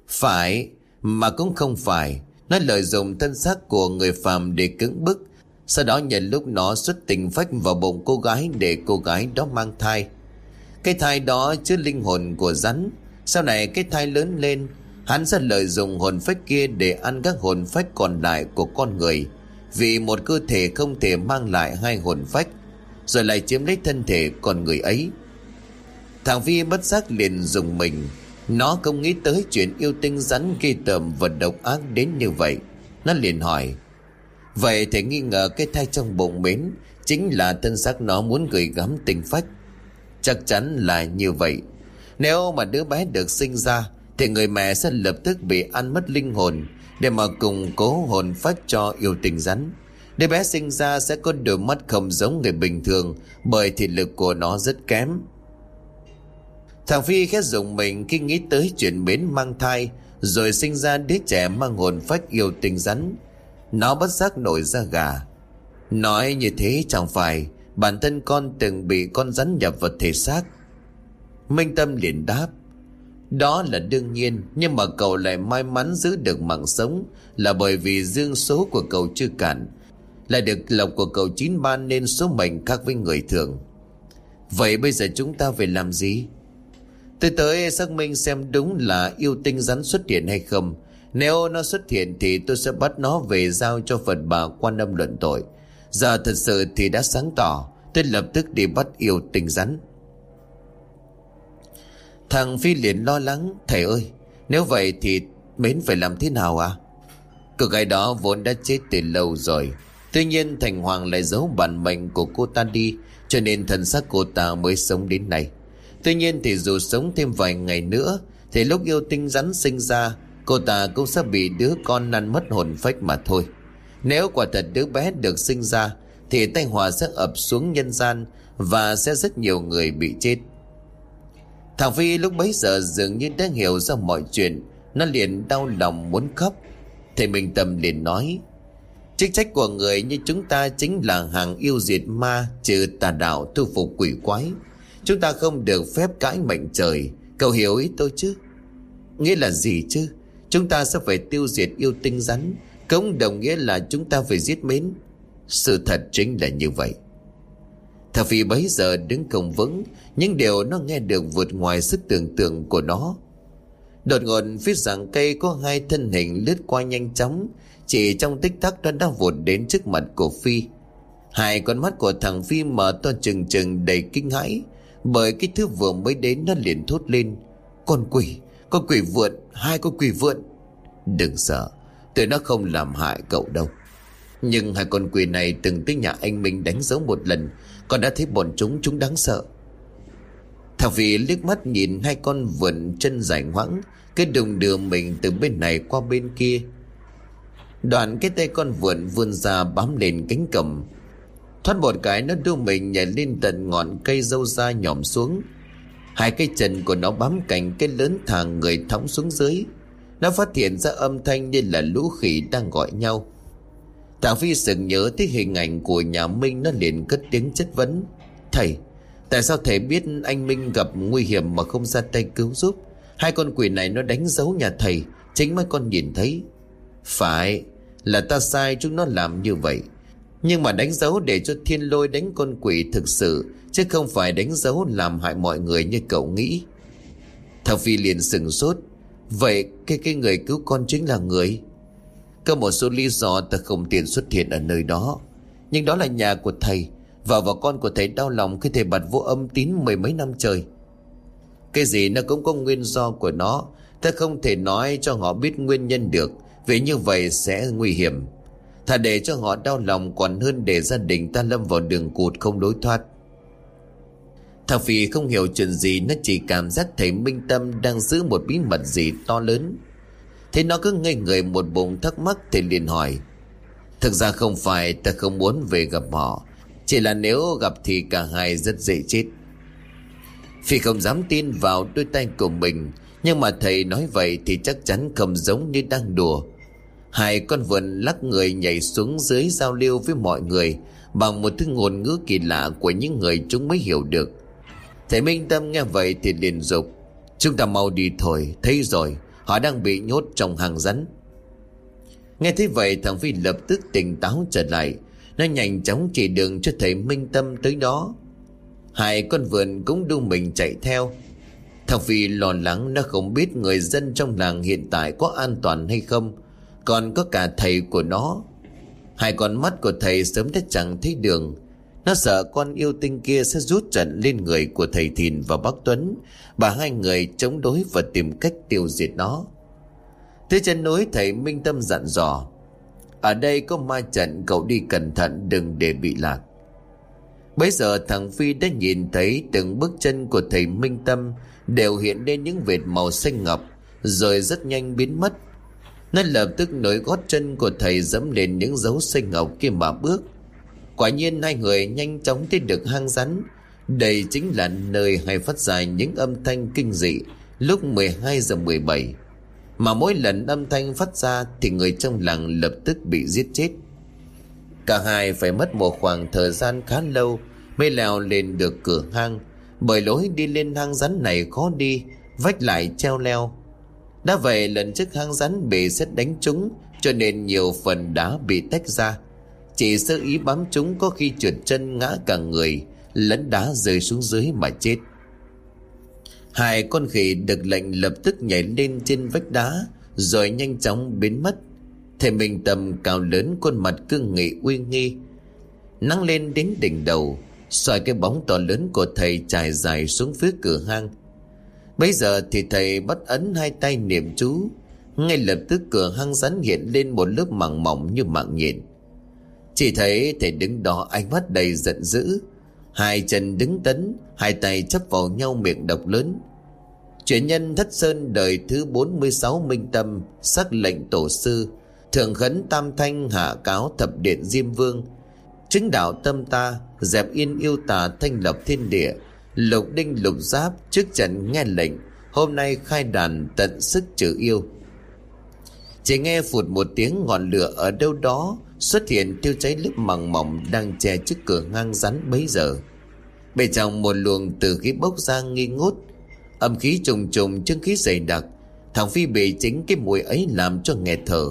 Phải, mà cũng không phải. Nó lợi dụng thân xác của người phàm để cứng bức. Sau đó nhận lúc nó xuất tình phách vào bụng cô gái Để cô gái đó mang thai. Cái thai đó chứa linh hồn của rắn. Sau này cái thai lớn lên, Hắn sẽ lợi dụng hồn phách kia Để ăn các hồn phách còn lại của con người. Vì một cơ thể không thể mang lại hai hồn phách, Rồi lại chiếm lấy thân thể con người ấy. Thằng Vi bất giác liền dùng mình nó không nghĩ tới chuyện yêu tinh rắn ghi tởm và độc ác đến như vậy. Nó liền hỏi. Vậy thì nghi ngờ cái thai trong bụng mến chính là thân xác nó muốn gửi gắm tình phách. Chắc chắn là như vậy. Nếu mà đứa bé được sinh ra, thì người mẹ sẽ lập tức bị ăn mất linh hồn để mà củng cố hồn phách cho yêu tình rắn. Đứa bé sinh ra sẽ có đôi mắt không giống người bình thường, bởi thị lực của nó rất kém Thằng Phi khét dùng mình, khi nghĩ tới chuyện mến mang thai, Rồi sinh ra đứa trẻ mang hồn phách yêu tình rắn. Nó bất giác nổi ra gà. Nói như thế chẳng phải Bản thân con từng bị con rắn nhập vào thể xác. Minh Tâm liền đáp, Đó là đương nhiên, Nhưng mà cậu lại may mắn giữ được mạng sống Là bởi vì dương số của cậu chưa cạn, Lại được lộc của cậu chín ban Nên số mệnh khác với người thường. Vậy bây giờ chúng ta phải làm gì? Tôi tới xác minh xem đúng là yêu tinh rắn xuất hiện hay không. Nếu nó xuất hiện thì tôi sẽ bắt nó về giao cho Phật bà quan âm luận tội. Giờ thật sự thì đã sáng tỏ, Tôi lập tức đi bắt yêu tinh rắn. Thằng Phi liền lo lắng, Thầy ơi, Nếu vậy thì Mến phải làm thế nào à Cô gái đó vốn đã chết từ lâu rồi. Tuy nhiên Thành Hoàng lại giấu bản mệnh của cô ta đi, Cho nên thần xác cô ta mới sống đến nay. Tuy nhiên thì dù sống thêm vài ngày nữa, Thì lúc yêu tinh rắn sinh ra, Cô ta cũng sẽ bị đứa con năn mất hồn phách mà thôi. Nếu quả thật đứa bé được sinh ra, Thì tai họa sẽ ập xuống nhân gian Và sẽ rất nhiều người bị chết. Thằng Phi lúc bấy giờ dường như đã hiểu ra mọi chuyện. Nó liền đau lòng muốn khóc. Thầy Minh Tâm liền nói, Chức trách của người như chúng ta chính là hàng yêu diệt ma, Trừ tà đạo thu phục quỷ quái. Chúng ta không được phép cãi mệnh trời. Cậu hiểu ý tôi chứ? Nghĩa là gì chứ? Chúng ta sẽ phải tiêu diệt yêu tinh rắn. Cống đồng nghĩa là chúng ta phải giết mến. Sự thật chính là như vậy. Thằng Phi bấy giờ đứng không vững, những điều nó nghe được vượt ngoài sức tưởng tượng của nó. Đột ngột phía rặng cây có hai thân hình lướt qua nhanh chóng, Chỉ trong tích tắc nó đã vụt đến trước mặt của Phi. Hai con mắt của thằng Phi mở to trừng trừng đầy kinh hãi. Bởi cái thứ vừa mới đến nó liền thốt lên Con quỷ, con quỷ vượn, hai con quỷ vượn. Đừng sợ, tụi nó không làm hại cậu đâu. Nhưng hai con quỷ này từng tới nhà anh Minh đánh dấu một lần Con đã thấy bọn chúng, chúng đáng sợ. Thằng Phi liếc mắt nhìn hai con vượn chân dài ngoãng Cái đùng đưa mình từ bên này qua bên kia. Đoạn cái tay con vượn vươn ra bám lên cánh cầm Thoát một cái nó đưa mình nhảy lên tận ngọn cây dâu da nhòm xuống. Hai cái chân của nó bám cành cây lớn thẳng người thõng xuống dưới. Nó phát hiện ra âm thanh như là lũ khỉ đang gọi nhau. Thằng Phi sừng nhớ tới hình ảnh của nhà Minh nó liền cất tiếng chất vấn. Thầy, Tại sao thầy biết anh Minh gặp nguy hiểm mà không ra tay cứu giúp? Hai con quỷ này nó đánh dấu nhà thầy, Chính mấy con nhìn thấy. Phải, Là ta sai chúng nó làm như vậy. Nhưng mà đánh dấu để cho thiên lôi đánh con quỷ thực sự, Chứ không phải đánh dấu làm hại mọi người như cậu nghĩ. Thảo Phi liền sừng sốt. Vậy cái cái người cứu con chính là người. Có một số lý do ta không tiện xuất hiện ở nơi đó. Nhưng đó là nhà của thầy. Vợ và con của thầy đau lòng khi thầy bật vô âm tín mười mấy năm trời. Cái gì nó cũng có nguyên do của nó. Ta không thể nói cho họ biết nguyên nhân được. Vì như vậy sẽ nguy hiểm. Thà để cho họ đau lòng còn hơn để gia đình ta lâm vào đường cụt không lối thoát. Thằng Phi không hiểu chuyện gì, Nó chỉ cảm giác thấy Minh Tâm đang giữ một bí mật gì to lớn. Thế nó cứ ngây người một bụng thắc mắc Thì liền hỏi, Thực ra không phải ta không muốn về gặp họ, chỉ là nếu gặp thì cả hai rất dễ chết. Phi không dám tin vào đôi tay của mình, Nhưng mà thầy nói vậy thì chắc chắn không giống như đang đùa. Hai con vượn lắc người nhảy xuống dưới giao lưu với mọi người, Bằng một thứ ngôn ngữ kỳ lạ của những người chúng mới hiểu được. Thầy Minh Tâm nghe vậy thì liền dục, Chúng ta mau đi thôi, Thấy rồi, Họ đang bị nhốt trong hàng rắn. Nghe thấy vậy, thằng Phi lập tức tỉnh táo trở lại. Nó nhanh chóng chỉ đường cho thầy Minh Tâm tới đó. Hai con vườn cũng đu mình chạy theo. Thằng Phi lo lắng nó không biết người dân trong làng hiện tại có an toàn hay không. Còn có cả thầy của nó. Hai con mắt của thầy sớm đã chẳng thấy đường. Nó sợ con yêu tinh kia sẽ rút trận lên người của thầy Thìn và bác Tuấn Và hai người chống đối và tìm cách tiêu diệt nó. Thế chân núi thầy Minh Tâm dặn dò, ở đây có ma trận, cậu đi cẩn thận, đừng để bị lạc. Bây giờ thằng Phi đã nhìn thấy từng bước chân của thầy Minh Tâm đều hiện lên những vệt màu xanh ngọc, rồi rất nhanh biến mất. Nó lập tức nối gót chân của thầy dẫm lên những dấu xanh ngọc kia mà bước. Quả nhiên hai người nhanh chóng tới được hang rắn. Đây chính là nơi hay phát ra những âm thanh kinh dị lúc 12 giờ 17. Mà mỗi lần âm thanh phát ra Thì người trong làng lập tức bị giết chết Cả hai phải mất một khoảng thời gian khá lâu Mới leo lên được cửa hang Bởi lối đi lên hang rắn này khó đi, Vách lại treo leo đã vậy lần trước hang rắn bị xét đánh trúng, Cho nên nhiều phần đá bị tách ra. Chỉ sơ ý bám chúng có khi trượt chân ngã cả người Lẫn đá rơi xuống dưới mà chết. Hai con khỉ được lệnh lập tức nhảy lên trên vách đá, Rồi nhanh chóng biến mất. Thầy mình tầm cao lớn, khuôn mặt cương nghị uy nghi. Nắng lên đến đỉnh đầu soi cái bóng to lớn của thầy trải dài xuống phía cửa hang. Bây giờ thì thầy bắt ấn hai tay niệm chú. Ngay lập tức cửa hang rắn hiện lên một lớp màng mỏng như mạng nhện. Chỉ thấy thầy đứng đó ánh mắt đầy giận dữ. Hai chân đứng tấn, Hai tay chấp vào nhau miệng độc lớn. Chuyển nhân thất sơn đời thứ 46 minh tâm, Sắc lệnh tổ sư, Thượng khấn tam thanh hạ cáo thập điện diêm vương. Chứng đạo tâm ta, Dẹp yên yêu tà thanh lập thiên địa. Lục đinh lục giáp Trước trận nghe lệnh, Hôm nay khai đàn tận sức trừ yêu. Chỉ nghe phụt một tiếng ngọn lửa ở đâu đó Xuất hiện tiêu cháy lớp màng mỏng Đang che trước cửa ngang rắn bấy giờ. Bên trong một luồng từ khí bốc ra nghi ngút, Âm khí trùng trùng chân khí dày đặc, Thằng Phi bị chính cái mùi ấy làm cho nghẹt thở.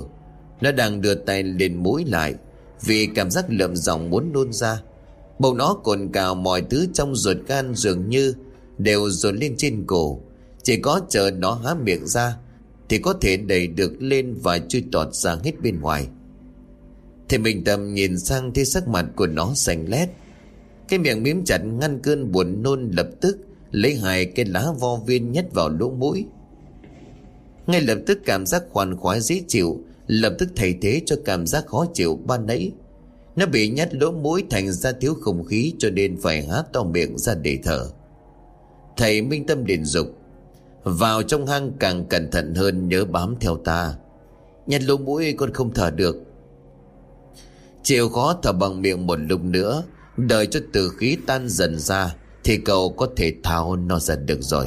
Nó đang đưa tay lên mũi lại, Vì cảm giác lợm giọng muốn nôn ra. Bầu nó cồn cào mọi thứ trong ruột gan dường như Đều dồn lên trên cổ. Chỉ có chờ nó há miệng ra Thì có thể đẩy được lên và chui tọt ra hết bên ngoài. Thì mình tầm nhìn sang thấy sắc mặt của nó xanh lét. Cái miệng miếm chặt ngăn cơn buồn nôn lập tức Lấy hai cái lá vo viên nhét vào lỗ mũi. Ngay lập tức cảm giác khoan khoái dễ chịu, Lập tức thay thế cho cảm giác khó chịu ban nãy. Nó bị nhét lỗ mũi thành ra thiếu không khí Cho nên phải há to miệng ra để thở. Thầy minh tâm điền dục, Vào trong hang càng cẩn thận hơn, nhớ bám theo ta. Nhét lỗ mũi con không thở được. Chịu khó thở bằng miệng một lúc nữa, Đợi cho từ khí tan dần ra thì cậu có thể tháo nó ra được rồi.